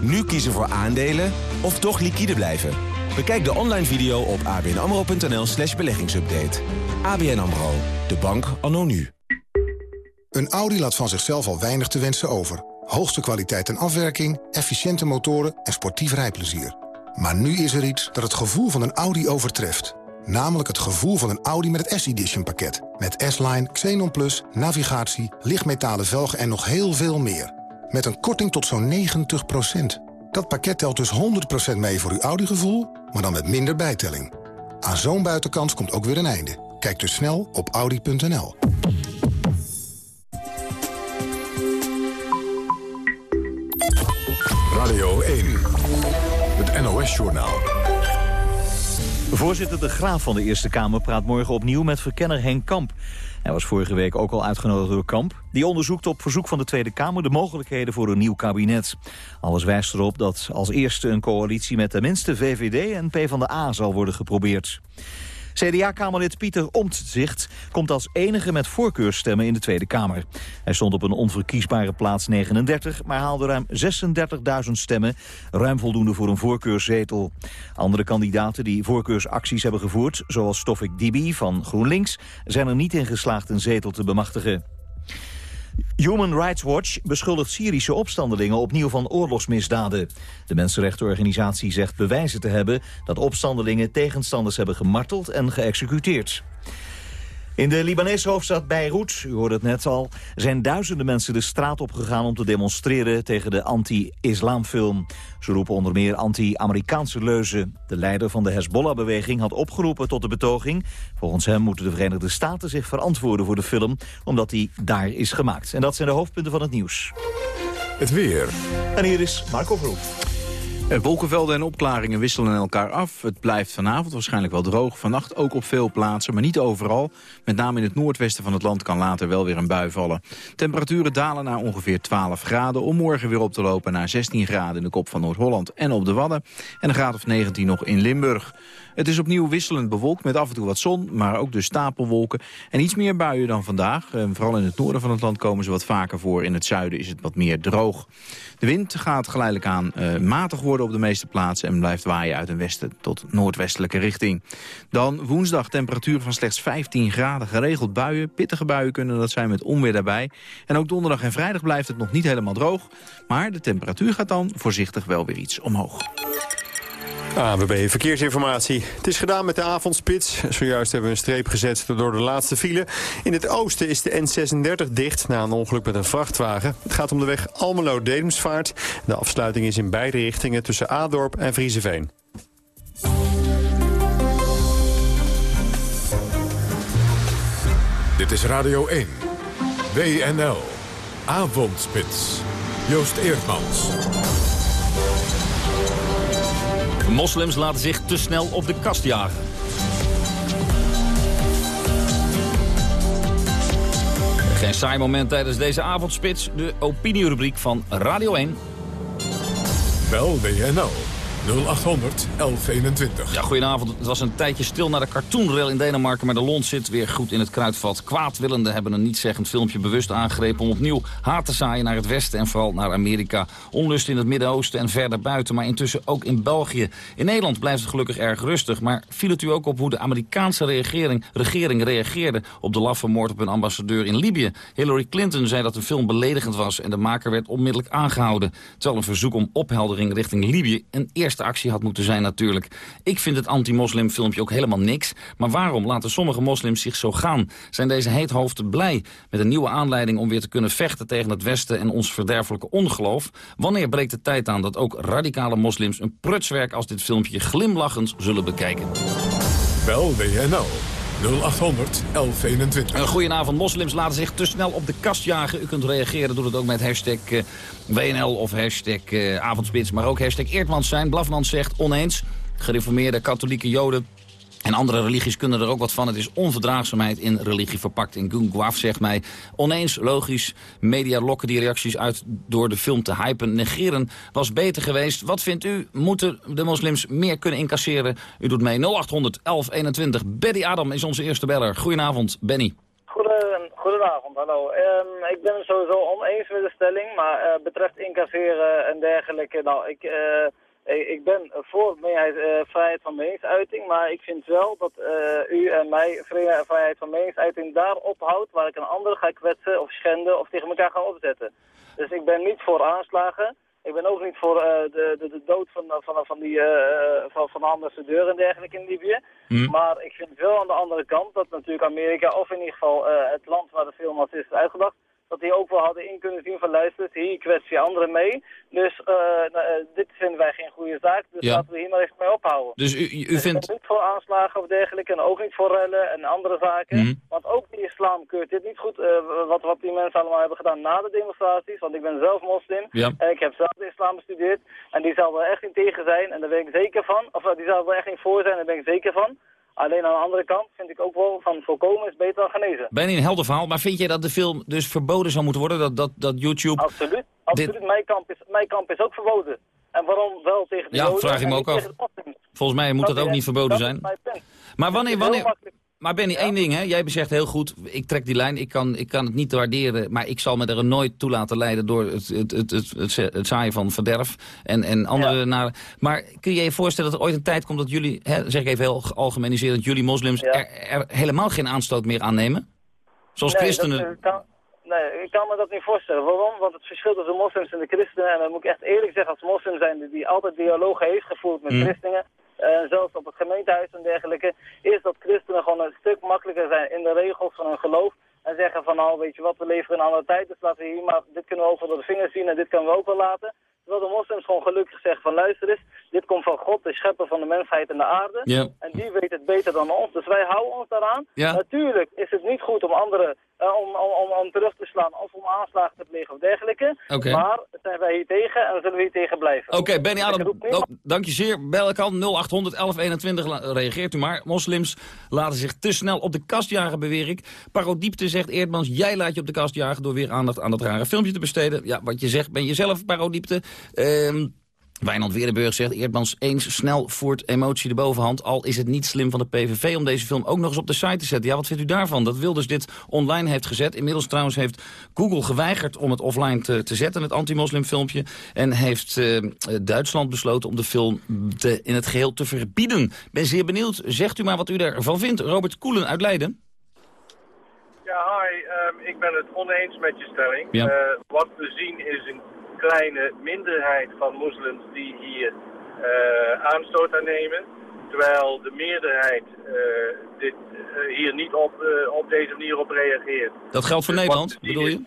Nu kiezen voor aandelen of toch liquide blijven. Bekijk de online video op abnamro.nl slash beleggingsupdate. ABN AMRO, de bank anno nu. Een Audi laat van zichzelf al weinig te wensen over. Hoogste kwaliteit en afwerking, efficiënte motoren en sportief rijplezier. Maar nu is er iets dat het gevoel van een Audi overtreft. Namelijk het gevoel van een Audi met het S-Edition pakket. Met S-Line, Xenon Plus, navigatie, lichtmetalen velgen en nog heel veel meer. Met een korting tot zo'n 90% Dat pakket telt dus 100% mee voor uw Audi-gevoel, maar dan met minder bijtelling. Aan zo'n buitenkans komt ook weer een einde. Kijk dus snel op audi.nl. Radio 1, het NOS-journaal. Voorzitter De Graaf van de Eerste Kamer praat morgen opnieuw met verkenner Henk Kamp. Hij was vorige week ook al uitgenodigd door Kamp. Die onderzoekt op verzoek van de Tweede Kamer de mogelijkheden voor een nieuw kabinet. Alles wijst erop dat als eerste een coalitie met tenminste VVD en PvdA zal worden geprobeerd. CDA-kamerlid Pieter Omtzigt komt als enige met voorkeurstemmen in de Tweede Kamer. Hij stond op een onverkiesbare plaats 39, maar haalde ruim 36.000 stemmen. Ruim voldoende voor een voorkeurszetel. Andere kandidaten die voorkeursacties hebben gevoerd, zoals Stoffik Dibi van GroenLinks, zijn er niet in geslaagd een zetel te bemachtigen. Human Rights Watch beschuldigt Syrische opstandelingen opnieuw van oorlogsmisdaden. De mensenrechtenorganisatie zegt bewijzen te hebben dat opstandelingen tegenstanders hebben gemarteld en geëxecuteerd. In de Libanese hoofdstad Beirut, u hoorde het net al, zijn duizenden mensen de straat opgegaan om te demonstreren tegen de anti-islamfilm. Ze roepen onder meer anti-Amerikaanse leuzen. De leider van de Hezbollah-beweging had opgeroepen tot de betoging. Volgens hem moeten de Verenigde Staten zich verantwoorden voor de film, omdat die daar is gemaakt. En dat zijn de hoofdpunten van het nieuws. Het weer. En hier is Marco Verhoef. Eh, Wolkenvelden en opklaringen wisselen elkaar af. Het blijft vanavond waarschijnlijk wel droog. Vannacht ook op veel plaatsen, maar niet overal. Met name in het noordwesten van het land kan later wel weer een bui vallen. Temperaturen dalen naar ongeveer 12 graden... om morgen weer op te lopen naar 16 graden in de kop van Noord-Holland en op de Wadden. En een graad of 19 nog in Limburg. Het is opnieuw wisselend bewolkt met af en toe wat zon, maar ook dus stapelwolken. En iets meer buien dan vandaag. Vooral in het noorden van het land komen ze wat vaker voor. In het zuiden is het wat meer droog. De wind gaat geleidelijk aan eh, matig worden op de meeste plaatsen... en blijft waaien uit een westen tot noordwestelijke richting. Dan woensdag temperatuur van slechts 15 graden. Geregeld buien, pittige buien kunnen dat zijn met onweer daarbij. En ook donderdag en vrijdag blijft het nog niet helemaal droog. Maar de temperatuur gaat dan voorzichtig wel weer iets omhoog. ANWB Verkeersinformatie. Het is gedaan met de avondspits. Zojuist hebben we een streep gezet door de laatste file. In het oosten is de N36 dicht na een ongeluk met een vrachtwagen. Het gaat om de weg Almelo-Dedemsvaart. De afsluiting is in beide richtingen tussen Adorp en Vriezenveen. Dit is Radio 1. WNL. Avondspits. Joost Eerdmans. Moslims laten zich te snel op de kast jagen. Geen saai moment tijdens deze avondspits. De opinierubriek van Radio 1. Wel WNL. 0800 1121. Ja, goedenavond. Het was een tijdje stil naar de cartoonrail in Denemarken... maar de lont zit weer goed in het kruidvat. Kwaadwillenden hebben een niet-zeggend filmpje bewust aangegrepen... om opnieuw haat te zaaien naar het westen en vooral naar Amerika. Onlust in het Midden-Oosten en verder buiten, maar intussen ook in België. In Nederland blijft het gelukkig erg rustig... maar viel het u ook op hoe de Amerikaanse regering, regering reageerde... op de laffe moord op een ambassadeur in Libië? Hillary Clinton zei dat de film beledigend was... en de maker werd onmiddellijk aangehouden. Terwijl een verzoek om opheldering richting Libië... een eerste actie had moeten zijn natuurlijk. Ik vind het anti-moslim filmpje ook helemaal niks. Maar waarom laten sommige moslims zich zo gaan? Zijn deze heethoofden blij met een nieuwe aanleiding om weer te kunnen vechten tegen het Westen en ons verderfelijke ongeloof? Wanneer breekt de tijd aan dat ook radicale moslims een prutswerk als dit filmpje glimlachend zullen bekijken? Bel WNL 0800 1121. Een goedenavond. Moslims laten zich te snel op de kast jagen. U kunt reageren. Doe het ook met hashtag eh, WNL of hashtag eh, avondspits. Maar ook hashtag Eertmans zijn. Blafland zegt oneens. Gereformeerde katholieke joden en andere religies kunnen er ook wat van. Het is onverdraagzaamheid in religie verpakt. In Gung zegt mij, oneens, logisch, media lokken die reacties uit door de film te hypen. Negeren was beter geweest. Wat vindt u? Moeten de moslims meer kunnen incasseren? U doet mee 0800 1121. Benny Adam is onze eerste beller. Goedenavond, Benny. Goeden, goedenavond, hallo. Ehm, ik ben het sowieso oneens met de stelling, maar uh, betreft incasseren en dergelijke, nou, ik... Uh, ik ben voor uh, vrijheid van meningsuiting, maar ik vind wel dat uh, u en mij vrijheid van meningsuiting daar ophoudt waar ik een ander ga kwetsen of schenden of tegen elkaar ga opzetten. Dus ik ben niet voor aanslagen. Ik ben ook niet voor uh, de, de, de, dood van, van, van, die, van, van de ambassadeur en dergelijke in Libië. Mm. Maar ik vind wel aan de andere kant dat natuurlijk Amerika, of in ieder geval het land waar de film is uitgedacht, dat die ook wel hadden in kunnen zien van luister, hier kwets je anderen mee. Dus uh, dit vinden wij geen goede zaak, dus ja. laten we hier maar even mee ophouden. Dus u, u dus vindt... niet voor aanslagen of dergelijke en ook niet voor rellen en andere zaken. Mhm. Want ook die islam keurt dit niet goed, uh, wat, wat die mensen allemaal hebben gedaan na de demonstraties. Want ik ben zelf moslim Ja. en ik heb zelf de islam bestudeerd. En die zal er echt niet tegen zijn en daar ben ik zeker van. Of die zal er echt niet voor zijn, daar ben ik zeker van. Alleen aan de andere kant vind ik ook wel van voorkomen is beter dan genezen. Ben je een helder verhaal, maar vind jij dat de film dus verboden zou moeten worden? Dat, dat, dat YouTube... Absoluut. Absoluut. Mijn, kamp is, mijn kamp is ook verboden. En waarom wel tegen de Ja, Joden vraag ik me ook af. Volgens mij moet dat ook niet verboden dat zijn. Maar wanneer... Wanneer. Maar Benny, één ding, hè? jij zegt heel goed, ik trek die lijn, ik kan, ik kan het niet waarderen... maar ik zal me er nooit toe laten leiden door het, het, het, het, het, zaaien van verderf en, en andere naar... Maar kun je je voorstellen dat er ooit een tijd komt dat jullie, hè, zeg ik even heel algemeniserend... jullie moslims er, er helemaal geen aanstoot meer aannemen? Zoals nee, christenen... Dat, eh, kan, nee, ik kan me dat niet voorstellen. Waarom? Want het verschil tussen de moslims en de christenen, en dan moet ik echt eerlijk zeggen als moslim zijn die, die altijd dialoog heeft gevoerd met Mm. christenen, eh, zelfs op het gemeentehuis en dergelijke, is dat christenen gewoon een stuk makkelijker zijn in de regels van hun geloof. En zeggen van nou, weet je wat, we leven in een andere tijd, dus laten we hier maar, dit kunnen we wel door de vingers zien en dit kunnen we ook wel laten. Terwijl de moslims gewoon gelukkig zeggen van luister eens, dit komt van God, de schepper van de mensheid en de aarde. En die weet het beter dan ons, dus wij houden ons daaraan. Ja. Natuurlijk is het niet goed om anderen eh, om, om, om, terug te slaan of om aanslagen te plegen of dergelijke. Maar zijn wij hier tegen en zullen we hier tegen blijven. Oké, Benny Adam, dank je zeer. Bel ik al 0800 1121, la- reageert u maar. Moslims laten zich te snel op de kast jagen, beweer ik. Parodiepte zegt Eerdmans, jij laat je op de kast jagen... door weer aandacht aan dat rare filmpje te besteden. Ja, wat je zegt, ben je zelf Parodiepte. Ehm Wijnand Weerdenburg zegt Eerdmans eens snel voert emotie de bovenhand. Al is het niet slim van de PVV om deze film ook nog eens op de site te zetten. Ja, wat vindt u daarvan? Dat Wilders dit online heeft gezet. Inmiddels trouwens heeft Google geweigerd om het offline te, te zetten, het anti-moslim filmpje. En heeft eh, Duitsland besloten om de film te, in het geheel te verbieden. Ben zeer benieuwd. Zegt u maar wat u daarvan vindt. Robert Koelen uit Leiden. Ja, hi. Ehm, ik ben het oneens met je stelling. Ja. Eh, wat we zien is een kleine minderheid van moslims die hier eh, aanstoot aan nemen. Terwijl de meerderheid eh, dit, eh, hier niet op, op deze manier op reageert. Dat geldt voor Dus Nederland, bedoel je?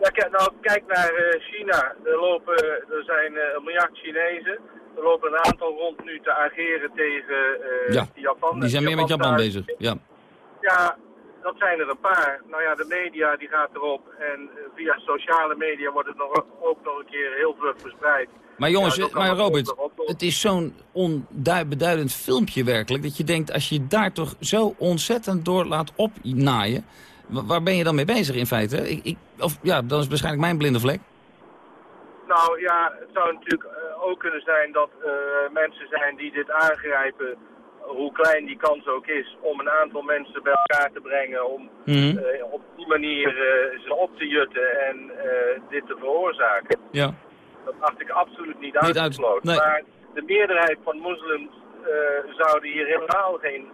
Ja, kijk, nou, kijk naar China. Er, lopen, er zijn een miljard Chinezen. Er lopen een aantal rond nu te ageren tegen eh, Ja, Japan. die zijn meer met Japan bezig. Ja. ja, dat zijn er een paar. Nou ja, de media die gaat erop en eh, via sociale media wordt het nog, ook nog een keer heel vlug verspreid. Maar jongens, Ja, maar Robert, het is zo'n onbeduidend filmpje werkelijk... dat je denkt, als je daar toch zo ontzettend door laat opnaaien... Wa- waar ben je dan mee bezig in feite? Ik, ik, of ja, dat is waarschijnlijk mijn blinde vlek. Nou ja, het zou natuurlijk eh, ook kunnen zijn dat eh, mensen zijn die dit aangrijpen, hoe klein die kans ook is, om een aantal mensen bij elkaar te brengen, om Mhm. eh, op die manier eh, ze op te jutten en eh, dit te veroorzaken. Ja. Dat acht ik absoluut niet Niet uit- uitgesloten. nee. Maar de meerderheid van moslims zouden hier helemaal geen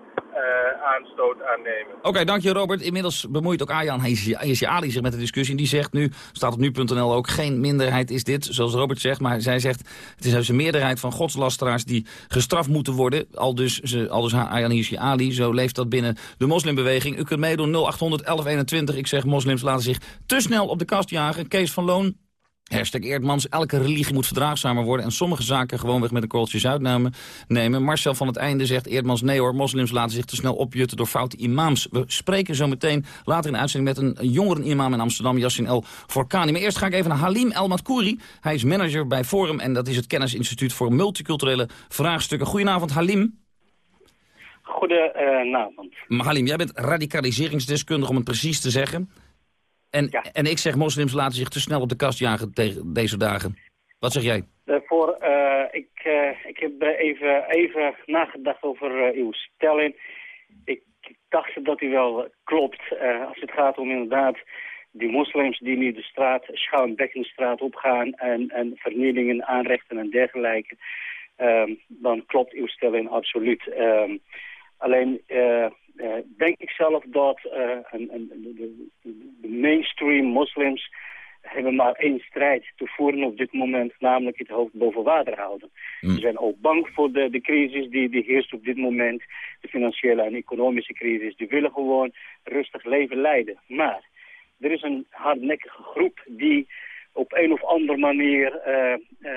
aanstoot aan nemen. Oké, dank je Robert. Inmiddels bemoeit ook Arjan Hezi Ali zich met de discussie. Die zegt nu, staat op nu.nl ook, geen minderheid is dit, zoals Robert zegt. Maar zij zegt, het is juist een meerderheid van godslasteraars die gestraft moeten worden. Al dus, ze, al dus Arjan Hezi Ali, zo leeft dat binnen de moslimbeweging. U kunt meedoen 0800 1121. Ik zeg, moslims laten zich te snel op de kast jagen. Kees van Loon, Hashtag Eerdmans, elke religie moet verdraagzamer worden... en sommige zaken gewoonweg met een korreltje zout nemen. Marcel van het Einde zegt Eerdmans... nee hoor, moslims laten zich te snel opjutten door foute imams. We spreken zo meteen later in de uitzending... met een jongeren imam in Amsterdam, Yassin El Forkani. Maar eerst ga ik even naar Halim El Matkouri. Hij is manager bij Forum en dat is het Kennisinstituut... voor multiculturele vraagstukken. Goedenavond, Halim. Goedenavond. Maar Halim, jij bent radicaliseringsdeskundige om het precies te zeggen. En, en ik zeg moslims laten zich te snel op de kast jagen tegen deze dagen. Wat zeg jij? Daarvoor, eh, ik, eh, ik heb even, even nagedacht over eh, uw stelling. Ik dacht dat die wel klopt. als het gaat om inderdaad die moslims die nu de straat, Schouwenbekken straat opgaan en, en vernielingen aanrechten en dergelijke. ehm, dan klopt uw stelling absoluut. Ehm, alleen eh, denk ik zelf dat eh, een, een, de, de- mainstream moslims hebben maar één strijd te voeren op dit moment, namelijk het hoofd boven water houden. Ze zijn ook bang voor de, de crisis die, die heerst op dit moment, de financiële en economische crisis. Die willen gewoon rustig leven leiden. Maar er is een hardnekkige groep die op een of andere manier eh,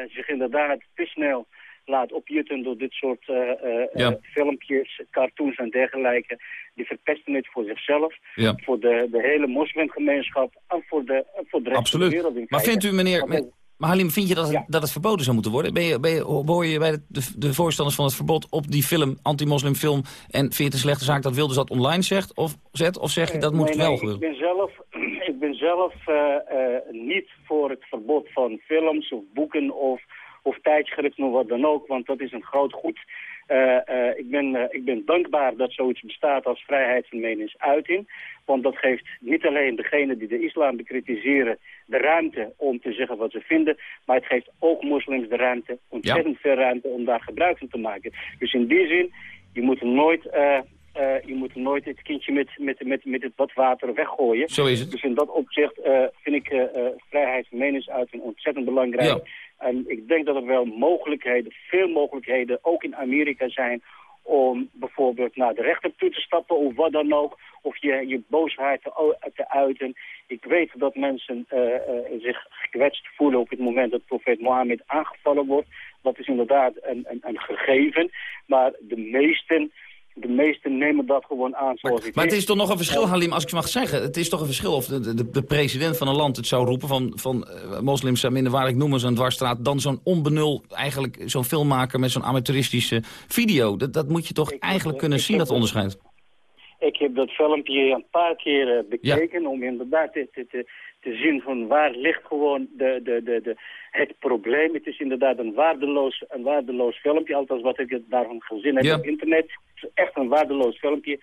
zich inderdaad te snel laat opjutten door dit soort eh, eh, Ja. eh, filmpjes, cartoons en dergelijke. Die verpesten het voor zichzelf, Ja. voor de, de hele moslimgemeenschap en voor de, voor de rest van de Absoluut. wereld. Maar vindt u, meneer... Maar Halim, vind je dat, het, dat het verboden zou moeten worden? Ben je, ben je, behoor je bij de, de, de voorstanders van het verbod op die film, anti-moslimfilm... en vind je het een slechte zaak dat Wilders dat online zegt of, zet? Of zeg je dat moet nee, wel gebeuren? (clears throat) Ik ben zelf, ik ben zelf niet voor het verbod van films of boeken of, of tijdschriften of wat dan ook, want dat is een groot goed. Eh, eh, ik, ben, eh, ik ben dankbaar dat zoiets bestaat als vrijheid van meningsuiting. Want dat geeft niet alleen degene die de islam bekritiseren de ruimte om te zeggen wat ze vinden, maar het geeft ook moslims de ruimte, ontzettend veel ruimte om daar gebruik van te maken. Dus in die zin, je moet nooit, je moet nooit het kindje met, met, met, met het badwater weggooien. Zo is het. Dus in dat opzicht eh, vind ik eh, eh, vrijheid van meningsuiting ontzettend belangrijk. Ja. En ik denk dat er wel mogelijkheden, veel mogelijkheden, ook in Amerika zijn om bijvoorbeeld naar de rechter toe te stappen of wat dan ook. Of je, je boosheid te, te uiten. Ik weet dat mensen eh, eh, zich gekwetst voelen op het moment dat profeet Mohammed aangevallen wordt. Dat is inderdaad een, een, een gegeven. Maar de meesten, de meesten nemen dat gewoon aan zoals het Maar het is. is toch nog een verschil, Halim, als ik mag zeggen. Het is toch een verschil of de, de, de president van een land het zou roepen... van, van eh, moslims zijn minderwaardig, noemen ze een dwarsstraat... dan zo'n onbenul, eigenlijk zo'n filmmaker met zo'n amateuristische video. Dat, dat moet je toch eigenlijk kunnen zien, dat onderscheid. Ik heb dat filmpje een paar keer eh, bekeken om inderdaad te, te, te, zien van waar ligt gewoon de, de, de, de, het probleem. Het is inderdaad een waardeloos, een waardeloos filmpje, althans wat ik daarvan gezien heb Ja. op internet. Het is echt een waardeloos filmpje.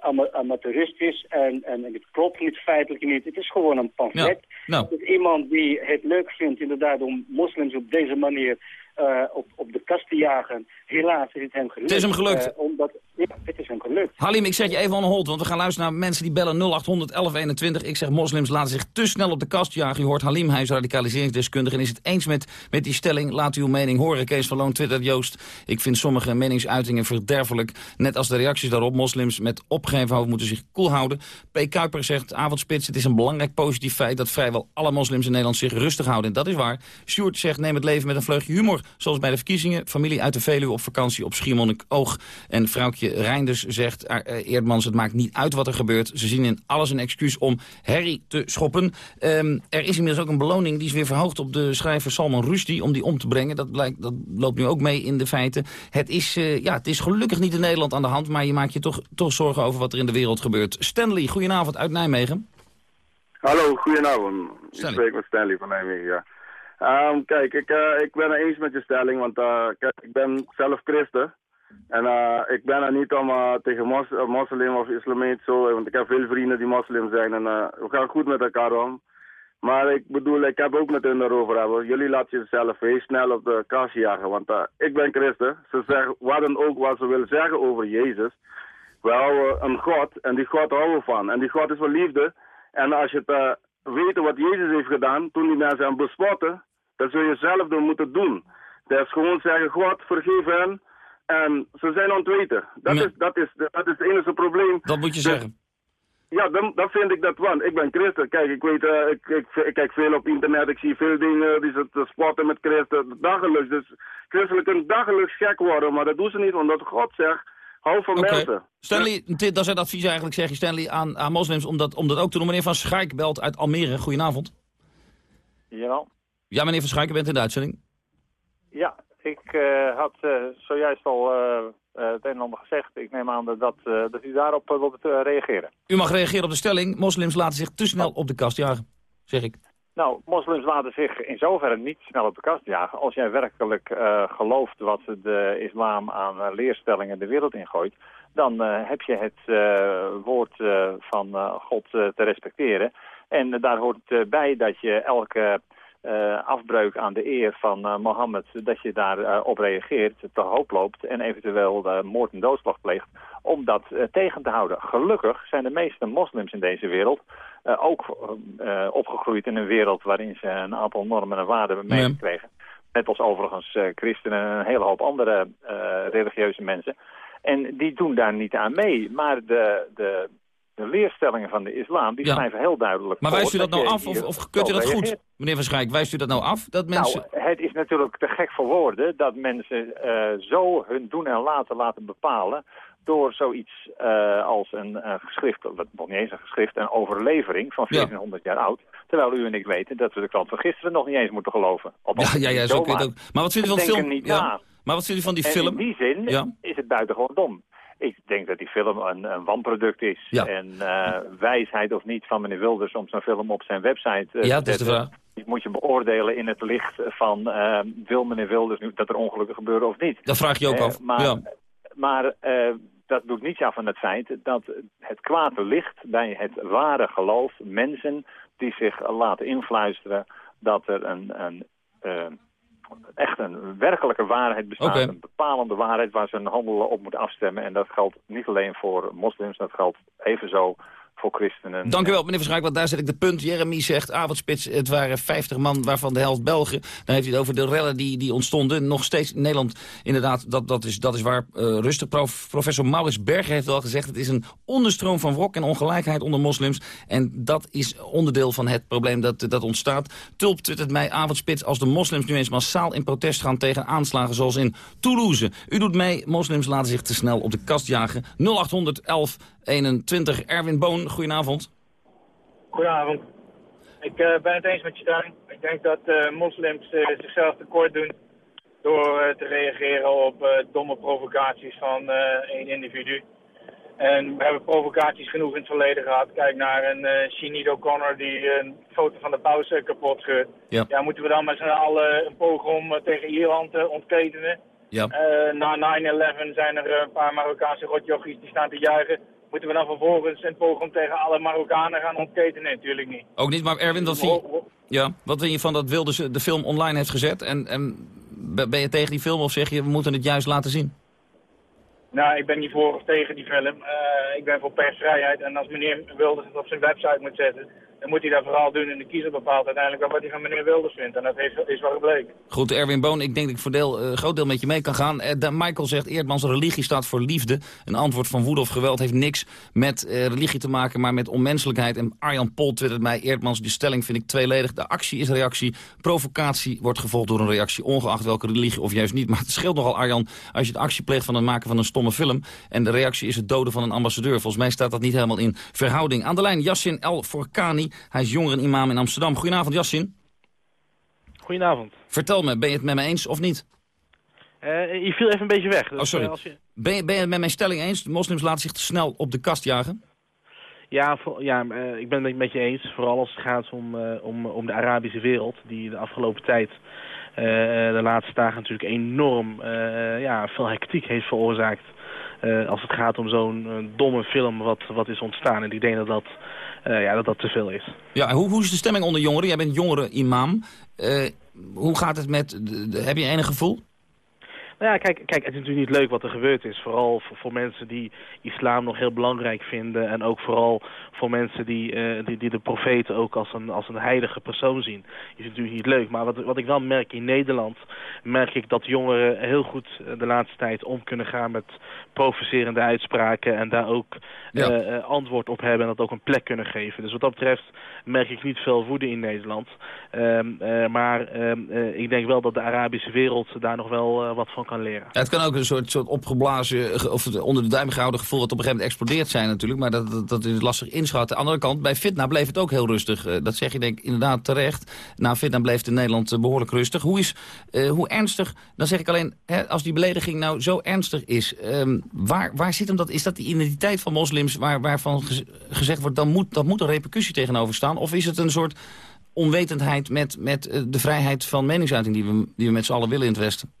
ama amateuristisch en, en het klopt niet feitelijk niet. Het is gewoon een pamflet. Nou. Dus iemand die het leuk vindt inderdaad om moslims op deze manier eh, op, op de kast te jagen. Helaas is het hem gelukt. Het is hem gelukt. Eh, omdat, ja, het is hem gelukt. Halim, ik zet je even on hold, want we gaan luisteren naar mensen die bellen 0800 1121. Ik zeg moslims laten zich te snel op de kast jagen. Je hoort Halim, hij is radicaliseringsdeskundige en is het eens met, met die stelling. Laat uw mening horen. Kees van Loon, Twitter, Joost. Ik vind sommige meningsuitingen verderfelijk. Net als de reacties daarop. Moslims met opgeheven hoofd moeten zich koel houden. P. Kuiper zegt, avondspits, het is een belangrijk positief feit... dat vrijwel alle moslims in Nederland zich rustig houden. En dat is waar. Sjoerd zegt, neem het leven met een vleugje humor. Zoals bij de verkiezingen. Familie uit de Veluwe op vakantie op Schiermonnikoog. En vrouwtje Reinders zegt, uh, Eerdmans, het maakt niet uit wat er gebeurt. Ze zien in alles een excuus om herrie te schoppen. Um, er is inmiddels ook een beloning, die is weer verhoogd op de schrijver Salman Rushdie... om die om te brengen. Dat, blijkt, dat loopt nu ook mee in de feiten. Het is, uh, ja, het is gelukkig niet in Nederland aan de hand... maar je maakt je toch, toch zorgen over wat er in de wereld gebeurt. Stanley, goedenavond uit Nijmegen. Hallo, goedenavond. Ik spreek met Stanley van Nijmegen, ja. Um, kijk, ik, uh, ik ben het eens met je stelling, want uh, kijk, ik ben zelf christen. En uh, ik ben er niet om tegen mos moslim of islamiet zo, want ik heb veel vrienden die moslim zijn en we gaan goed met elkaar om. Maar ik bedoel, ik heb ook met hen erover hebben. Jullie laten jezelf heel snel op de kast jagen, want ik ben christen. Ze zeggen wat dan ook wat ze willen zeggen over Jezus. We houden een God en die God houden we van. En die God is van liefde. En als je het weet wat Jezus heeft gedaan, toen die mensen hem bespotten, dan zul je zelf dan moeten doen. Dat is gewoon zeggen, God, vergeef hen. En ze zijn ontweten. Dat, is, dat, is, dat is het enige probleem. Dat moet je dus, zeggen. Ja, dan, dan vind ik dat van. Ik ben christen. Kijk, ik weet, uh, ik, ik, ik, kijk veel op internet. Ik zie veel dingen die ze te spotten met christen. Dagelijks. Dus christenen kunnen dagelijks gek worden. Maar dat doen ze niet, omdat God zegt Hou van okay. mensen. Stanley, dit, dat is het advies eigenlijk, zeg je Stanley, aan, aan moslims om dat, om dat ook te doen. Meneer Van Schaik belt uit Almere. Goedenavond. Jawel. Ja, meneer Van Schaik, bent in de uitzending. Ja, ik uh, had uh, zojuist al uh, het een en ander gezegd. Ik neem aan dat, dat u daarop wilt reageren. U mag reageren op de stelling. Moslims laten zich te snel op de kast jagen, zeg ik. Nou, moslims laten zich in zoverre niet snel op de kast jagen. Als jij werkelijk uh, gelooft wat de islam aan uh, leerstellingen de wereld ingooit... dan uh, heb je het woord van God te respecteren. En daar hoort bij dat je elke afbreuk aan de eer van Mohammed... dat je daarop op reageert, te hoop loopt en eventueel moord en doodslag pleegt... om dat tegen te houden. Gelukkig zijn de meeste moslims in deze wereld ook opgegroeid in een wereld waarin ze een aantal normen en waarden hebben meegekregen. Net als overigens christenen en een hele hoop andere religieuze mensen. En die doen daar niet aan mee. Maar de, de, de leerstellingen van de islam, die ja. schrijven heel duidelijk Maar wijst u dat, nou af of, of kunt u dat reageert. goed? Meneer Van Schaik, wijst u dat nou af? Dat mensen... Nou, het is natuurlijk te gek voor woorden dat mensen zo hun doen en laten laten bepalen door zoiets uh, als een uh, geschrift, nog niet eens een geschrift, een overlevering van 1400 ja. jaar oud. Terwijl u en ik weten dat we de krant van gisteren nog niet eens moeten geloven. ja, ja, ja, zo kun je ook. Maar wat vindt u van film? Ja. Maar wat vindt u van die en film? in die zin is het buitengewoon dom. Ik denk dat die film een, een wanproduct is. Ja. En uh, wijsheid of niet van meneer Wilders om zo'n film op zijn website uh, ja, te zetten. Dat moet je beoordelen in het licht van uh, wil meneer Wilders nu dat er ongelukken gebeuren of niet. Dat vraag je ook af. Maar, ja. maar dat doet niets af van het feit dat het kwaad ligt bij het ware geloof. Mensen die zich laten influisteren dat er een, een echt een werkelijke waarheid bestaat. Okay. Een bepalende waarheid waar ze hun handelen op moeten afstemmen. En dat geldt niet alleen voor moslims, dat geldt evenzo Dank u wel, meneer Verschaik, want daar zet ik de punt. Jeremy zegt, avondspits, het waren 50 man, waarvan de helft Belgen. Dan heeft hij het over de rellen die, die ontstonden. Nog steeds in Nederland, inderdaad, dat, dat, is, dat is waar. Uh, rustig, prof, professor Maurits Berger heeft wel gezegd... het is een onderstroom van wrok en ongelijkheid onder moslims. En dat is onderdeel van het probleem dat, dat ontstaat. Tulp twittert mij avondspits als de moslims nu eens massaal in protest gaan... tegen aanslagen zoals in Toulouse. U doet mee, moslims laten zich te snel op de kast jagen. 0811 21. Erwin Boon, goedenavond. Goedenavond. Ik uh, ben het eens met je stelling. Ik denk dat uh, moslims uh, zichzelf tekort doen door te reageren op domme provocaties van één individu. En we hebben provocaties genoeg in het verleden gehad. Kijk naar een uh, Sinead O'Connor die een foto van de paus kapot scheurt. Ja. ja, moeten we dan met z'n allen een pogrom tegen Ierland ontketenen? Ja. na 9-11 zijn er een paar Marokkaanse rotjochies die staan te juichen. Moeten we dan vervolgens een pogrom tegen alle Marokkanen gaan ontketenen? Natuurlijk niet. Ook niet, maar Erwin, wat vind je, ja, wat vind je van dat Wilders de film online heeft gezet? En, en ben je tegen die film of zeg je, we moeten het juist laten zien? Nou, ik ben niet voor of tegen die film. Uh, ik ben voor persvrijheid. En als meneer Wilders het op zijn website moet zetten, dan moet hij dat vooral doen en de kiezer bepaalt uiteindelijk wat hij van meneer Wilders vindt. En dat is, is wel gebleken. Goed, Erwin Boon, ik denk dat ik voor deel, uh, groot deel met je mee kan gaan. Uh, Michael zegt, Eerdmans religie staat voor liefde. Een antwoord van woede of geweld heeft niks met uh, religie te maken, maar met onmenselijkheid. En Arjan Pol twittert mij, Eerdmans, die stelling vind ik tweeledig. De actie is reactie, provocatie wordt gevolgd door een reactie, ongeacht welke religie of juist niet. Maar het scheelt nogal, Arjan, als je de actie pleegt van het maken van een stomme film... en de reactie is het doden van een ambassadeur. Volgens mij staat dat niet helemaal in verhouding. Aan de lijn Yassin El Forkani, hij is jongerenimam in Amsterdam. Goedenavond, Yassin. Goedenavond. Vertel me, ben je het met me eens of niet? Uh, je viel even een beetje weg. Dus, oh, sorry. Uh, je... ben, je, ben je het met mijn stelling eens? De moslims laten zich te snel op de kast jagen? Ja, voor, ja uh, ik ben het met je eens. Vooral als het gaat om, om, om de Arabische wereld. Die de afgelopen tijd, de laatste dagen natuurlijk enorm ja, veel hectiek heeft veroorzaakt. als het gaat om zo'n domme film wat, wat is ontstaan. En ik denk dat dat uh, ja, dat dat te veel is. Ja, hoe, hoe is de stemming onder jongeren? Jij bent jongeren-imam. Uh, hoe gaat het met... De, de, heb je enig gevoel? Nou ja, kijk, kijk, het is natuurlijk niet leuk wat er gebeurd is. Vooral voor, voor mensen die islam nog heel belangrijk vinden. En ook vooral voor mensen die, uh, die, die de profeet ook als een, als een heilige persoon zien. Is natuurlijk niet leuk. Maar wat, wat ik wel merk in Nederland, merk ik dat jongeren heel goed de laatste tijd om kunnen gaan met provocerende uitspraken. En daar ook ja. uh, antwoord op hebben en dat ook een plek kunnen geven. Dus wat dat betreft merk ik niet veel woede in Nederland. Um, uh, maar um, ik denk wel dat de Arabische wereld daar nog wel wat van kan leren. Ja, het kan ook een soort, soort opgeblazen, of onder de duim gehouden gevoel dat op een gegeven moment explodeert zijn natuurlijk. Maar dat, dat, dat is lastig inschatten. Aan de andere kant, bij Fitna bleef het ook heel rustig. Dat zeg je denk ik inderdaad terecht. Na Fitna bleef het in Nederland behoorlijk rustig. Hoe, is, uh, hoe ernstig, dan zeg ik alleen, hè, als die belediging nou zo ernstig is. Um, waar, waar zit hem dat? Is dat die identiteit van moslims waar, waarvan gez gezegd wordt, dan moet, dat moet een repercussie tegenover staan? Of is het een soort onwetendheid met, met de vrijheid van meningsuiting die we, die we met z'n allen willen in het Westen?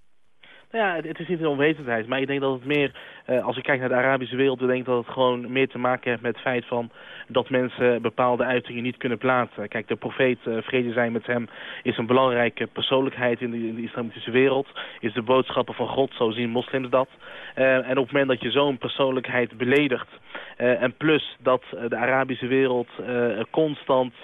Ja, het is niet een onwetendheid, maar ik denk dat het meer, uh, als ik kijk naar de Arabische wereld, ik denk dat het gewoon meer te maken heeft met het feit van dat mensen bepaalde uitingen niet kunnen plaatsen. Kijk, de profeet, uh, vrede zijn met hem, is een belangrijke persoonlijkheid in de, in de islamitische wereld, is de boodschappen van God, zo zien moslims dat. Uh, en op het moment dat je zo'n persoonlijkheid beledigt, en plus dat de Arabische wereld constant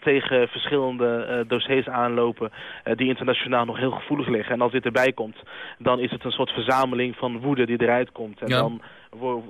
tegen verschillende dossiers aanlopen die internationaal nog heel gevoelig liggen. En als dit erbij komt, dan is het een soort verzameling van woede die eruit komt. En ja. dan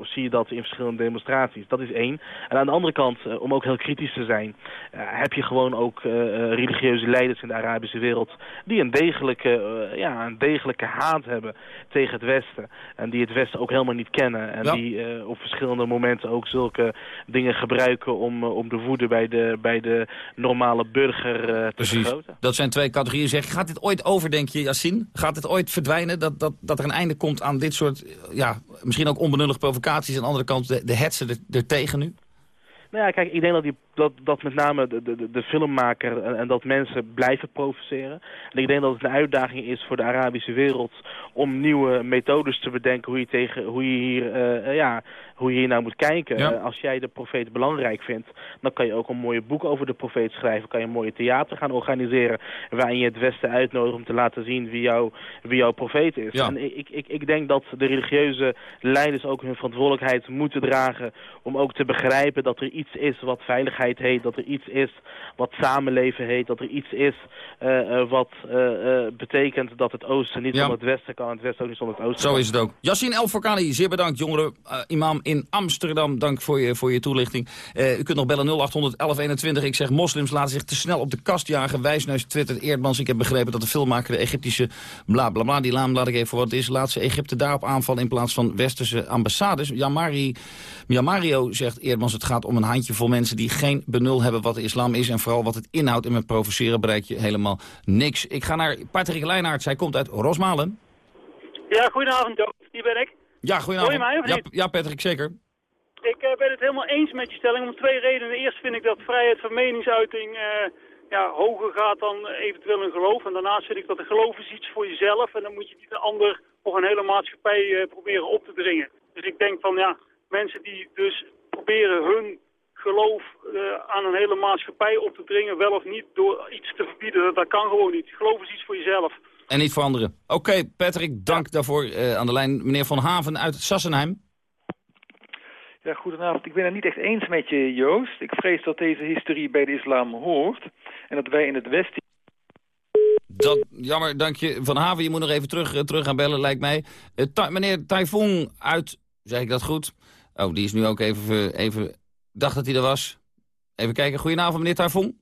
zie je dat in verschillende demonstraties. Dat is één. En aan de andere kant, uh, om ook heel kritisch te zijn, uh, heb je gewoon ook uh, religieuze leiders in de Arabische wereld die een degelijke, ja, een degelijke haat hebben tegen het Westen. En die het Westen ook helemaal niet kennen. En ja. die op verschillende momenten ook zulke dingen gebruiken om, om de woede bij de, bij de normale burger te Precies. vergroten. Dat zijn twee categorieën. Zeg, gaat dit ooit over, denk je, Yassine? Gaat dit ooit verdwijnen? Dat, dat, dat er een einde komt aan dit soort, ja, misschien ook provocaties... aan de andere kant de, de hetsen er, tegen nu? Nou ja, kijk, ik denk dat, die, dat, dat met name de, de, de filmmaker en, dat mensen blijven provoceren. En ik denk dat het een uitdaging is voor de Arabische wereld om nieuwe methodes te bedenken hoe je, tegen, hoe je, hier, uh, ja, hoe je hier nou moet kijken. Ja. Uh, als jij de profeet belangrijk vindt, dan kan je ook een mooie boek over de profeet schrijven. Kan je een mooie theater gaan organiseren waarin je het Westen uitnodigt om te laten zien wie, jou, wie jouw profeet is. Ja. En ik, ik, ik denk dat de religieuze leiders ook hun verantwoordelijkheid moeten dragen om ook te begrijpen dat er iets is wat veiligheid heet, dat er iets is wat samenleven heet, dat er iets is uh, uh, wat uh, betekent dat het oosten niet Ja. zonder het westen kan en het westen ook niet zonder het oosten Zo kan. is het ook. Yassine El Forkani, zeer bedankt. Jongeren, imam in Amsterdam, dank voor je, voor je toelichting. Uh, u kunt nog bellen 0800 1121. Ik zeg, moslims laten zich te snel op de kast jagen. Wijsneus twittert Eerdmans. Ik heb begrepen dat de filmmaker, de Egyptische bla bla bla, die naam laat ik even voor wat het is, laat ze Egypte daarop aanvallen in plaats van westerse ambassades. Jamari, Jamario zegt Eerdmans, het gaat om een handjevol mensen die geen benul hebben wat de islam is en vooral wat het inhoudt. En met provoceren bereik je helemaal niks. Ik ga naar Patrick Leijnaert. Hij komt uit Rosmalen. Ja, goedenavond Joop, hier ben ik. Ja, goedenavond. Hoor je mij ja, ja, Patrick, zeker. Ik uh, ben het helemaal eens met je stelling om twee redenen. Eerst vind ik dat vrijheid van meningsuiting uh, ja, hoger gaat dan eventueel een geloof. En daarnaast vind ik dat een geloof is iets voor jezelf. En dan moet je niet de ander of een hele maatschappij proberen op te dringen. Dus ik denk van ja, mensen die dus proberen hun geloof aan een hele maatschappij op te dringen, wel of niet, door iets te verbieden, dat, dat kan gewoon niet. Geloof is iets voor jezelf. En niet voor anderen. Oké, okay, Patrick, dank daarvoor uh, aan de lijn. Meneer Van Haven uit Sassenheim. Ja, goedenavond. Ik ben het niet echt eens met je, Joost. Ik vrees dat deze historie bij de islam hoort. En dat wij in het Westen... Dat, jammer, dank je. Van Haven, je moet nog even terug, eh, terug gaan bellen, lijkt mij. Uh, ta meneer Taifung uit... Zeg ik dat goed? Oh, die is nu ook even... even dacht dat hij er was. Even kijken. Goedenavond, meneer Taifung.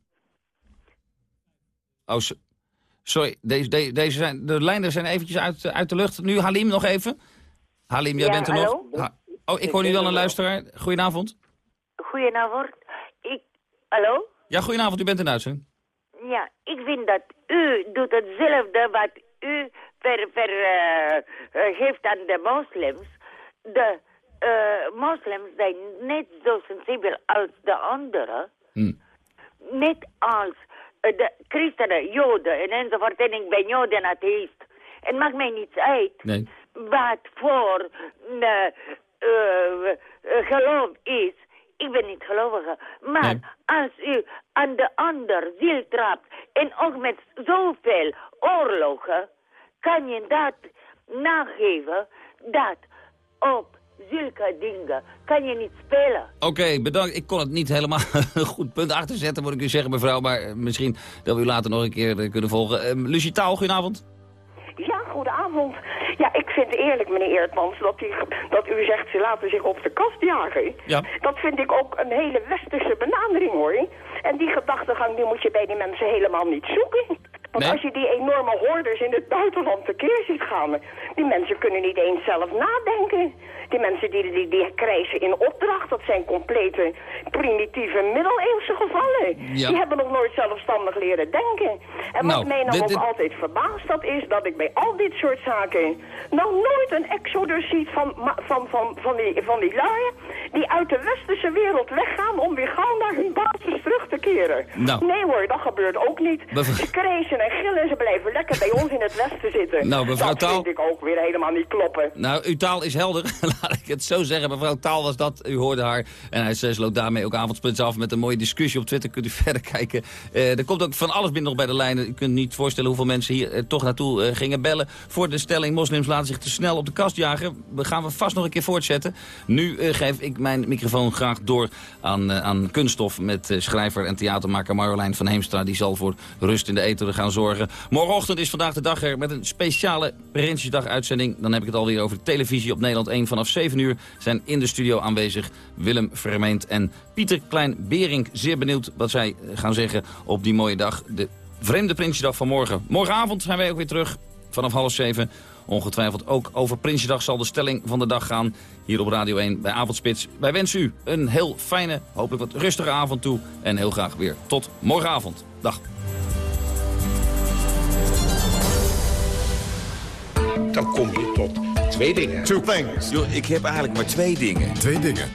Oh, sorry. Deze, deze, deze zijn, de lijnen zijn eventjes uit, uit de lucht. Nu Halim nog even. Halim, jij bent er hallo? nog. Ha oh, ik hoor nu wel een luisteraar. Goedenavond. Goedenavond. Ik... Hallo? Ja, goedenavond. U bent in uitzending. Ja, ik vind dat u doet hetzelfde wat u ver, ver, uh, geeft aan de moslims. De uh, moslims zijn net zo sensibel als de anderen. Hm. Net als de christenen, joden en enzovoort. En ik ben joden en atheïst. Het maakt mij niets uit. Nee. Wat voor uh, uh, geloof is. Ik ben niet gelovige. Maar Nee. als u aan de ander ziel trapt... en ook met zoveel oorlogen... kan je dat nageven dat op zulke dingen kan je niet spelen. Oké, bedankt. Ik kon het niet helemaal (laughs) een goed punt achterzetten, moet ik u zeggen, mevrouw. Maar eh, misschien dat we u later nog een keer eh, kunnen volgen. Uh, Lucie Taal, goedenavond. Ja, goedenavond. Ja, ik vind eerlijk, meneer Eertmans, dat, die, dat u zegt ze laten zich op de kast jagen. Ja. Dat vind ik ook een hele westerse benadering, hoor. En die gedachtegang die moet je bij die mensen helemaal niet zoeken. Want Nee. als je die enorme hoorders in het buitenland tekeer ziet gaan... die mensen kunnen niet eens zelf nadenken. Die mensen die, die, die krijgen in opdracht, dat zijn complete primitieve middeleeuwse gevallen. Ja. Die hebben nog nooit zelfstandig leren denken. En wat Nou, mij nou dit- ook dit- altijd verbaast, dat is dat ik bij al dit soort zaken... nou nooit een exodus ziet van, van, van, van, die, van die lui... die uit de westerse wereld weggaan om weer gauw naar hun basis terug te keren. Nou. Nee hoor, dat gebeurt ook niet. Mev- Ze en gillen, ze blijven lekker bij ons in het westen zitten. Nou, mevrouw dat Taal- vind ik ook weer helemaal niet kloppen. Nou, uw taal is helder, (laughs) laat ik het zo zeggen. Mevrouw Taal was dat, u hoorde haar. En hij sloot daarmee ook avondspits af met een mooie discussie. Op Twitter kunt u (laughs) verder kijken. Eh, er komt ook van alles binnen nog bij de lijnen. U kunt niet voorstellen hoeveel mensen hier eh, toch naartoe eh, gingen bellen. Voor de stelling, moslims laten zich te snel op de kast jagen. We gaan we vast nog een keer voortzetten. Nu eh, geef ik mijn microfoon graag door aan, eh, aan kunststof... met eh, schrijver en theatermaker Marjolein van Heemstra. Die zal voor rust in de eten gaan zorgen. Morgenochtend is vandaag de dag er met een speciale Prinsjesdag uitzending. Dan heb ik het alweer over televisie op Nederland 1. Vanaf 7 uur zijn in de studio aanwezig Willem Vermeend en Pieter Klein-Berink. Zeer benieuwd wat zij eh, gaan zeggen op die mooie dag. De vreemde Prinsjesdag van morgen. Morgenavond zijn wij ook weer terug vanaf half zeven. Ongetwijfeld ook over Prinsjesdag zal de stelling van de dag gaan. Hier op Radio 1 bij Avondspits. Wij wensen u een heel fijne, hopelijk wat rustige avond toe. En heel graag weer tot morgenavond. Dag. Dan kom je tot twee dingen. Two things. Yo, ik heb eigenlijk maar twee dingen. Twee dingen.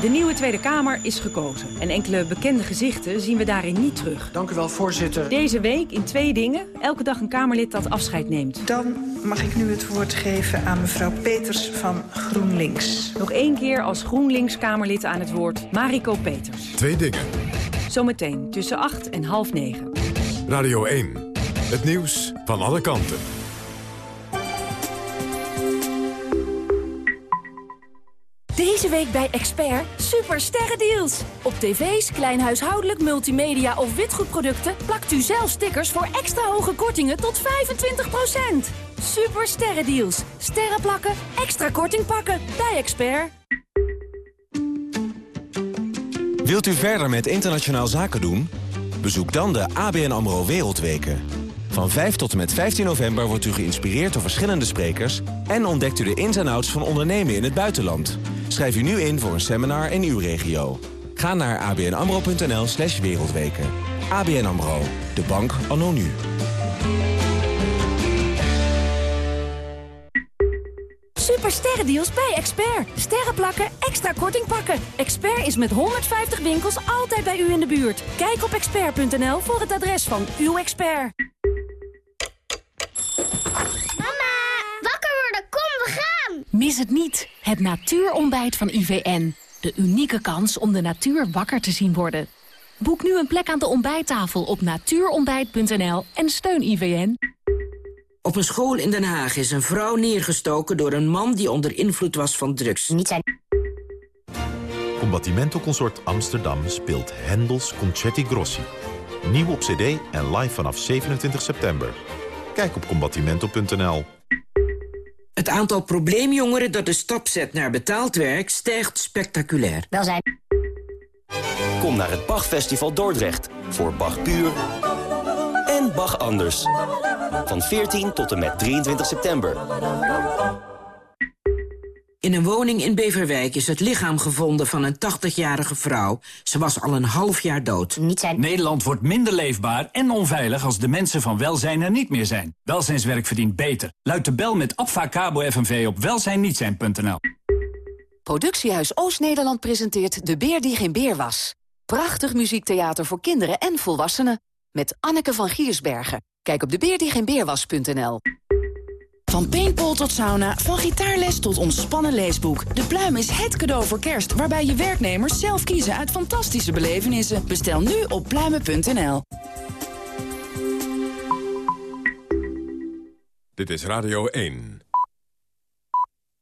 De nieuwe Tweede Kamer is gekozen. En enkele bekende gezichten zien we daarin niet terug. Dank u wel, voorzitter. Deze week in twee dingen. Elke dag een Kamerlid dat afscheid neemt. Dan mag ik nu het woord geven aan mevrouw Peters van GroenLinks. Nog één keer als GroenLinks-Kamerlid aan het woord Mariko Peters. Twee dingen. Zometeen tussen acht en half negen. Radio 1. Het nieuws van alle kanten. Deze week bij Expert super sterrendeals. Op tv's, kleinhuishoudelijk, multimedia of witgoedproducten plakt u zelf stickers voor extra hoge kortingen tot 25%. Super sterrendeals. Sterren plakken, extra korting pakken bij Expert. Wilt u verder met internationaal zaken doen? Bezoek dan de ABN AMRO Wereldweken. Van 5 tot en met 15 november wordt u geïnspireerd door verschillende sprekers... en ontdekt u de ins en outs van ondernemen in het buitenland. Schrijf u nu in voor een seminar in uw regio. Ga naar abnamro.nl slash wereldweken. ABN AMRO, de bank anno nu. Super sterrendeals bij Expert. Sterren plakken, extra korting pakken. Expert is met 150 winkels altijd bij u in de buurt. Kijk op expert.nl voor het adres van uw expert. Mis het niet, het natuurontbijt van IVN. De unieke kans om de natuur wakker te zien worden. Boek nu een plek aan de ontbijttafel op natuurontbijt.nl en steun IVN. Op een school in Den Haag is een vrouw neergestoken door een man die onder invloed was van drugs. Niet zijn... Combattimento Consort Amsterdam speelt Hendels Concerti Grossi. Nieuw op cd en live vanaf 27 september. Kijk op combattimento.nl. Het aantal probleemjongeren dat de stap zet naar betaald werk stijgt spectaculair. Welzijn. Kom naar het Bachfestival Dordrecht voor Bach Puur en Bach Anders. Van 14 tot en met 23 september. In een woning in Beverwijk is het lichaam gevonden van een 80-jarige vrouw. Ze was al een half jaar dood. Niet zijn... Nederland wordt minder leefbaar en onveilig als de mensen van welzijn er niet meer zijn. Welzijnswerk verdient beter. Luid de bel met Abfacabo FNV op welzijnnietzijn.nl. Productiehuis Oost-Nederland presenteert De Beer die geen beer was. Prachtig muziektheater voor kinderen en volwassenen. Met Anneke van Giersbergen. Kijk op debeerdiegeenbeerwas.nl. Van paintball tot sauna, van gitaarles tot ontspannen leesboek. De Pluim is het cadeau voor kerst, waarbij je werknemers zelf kiezen uit fantastische belevenissen. Bestel nu op pluimen.nl. Dit is Radio 1.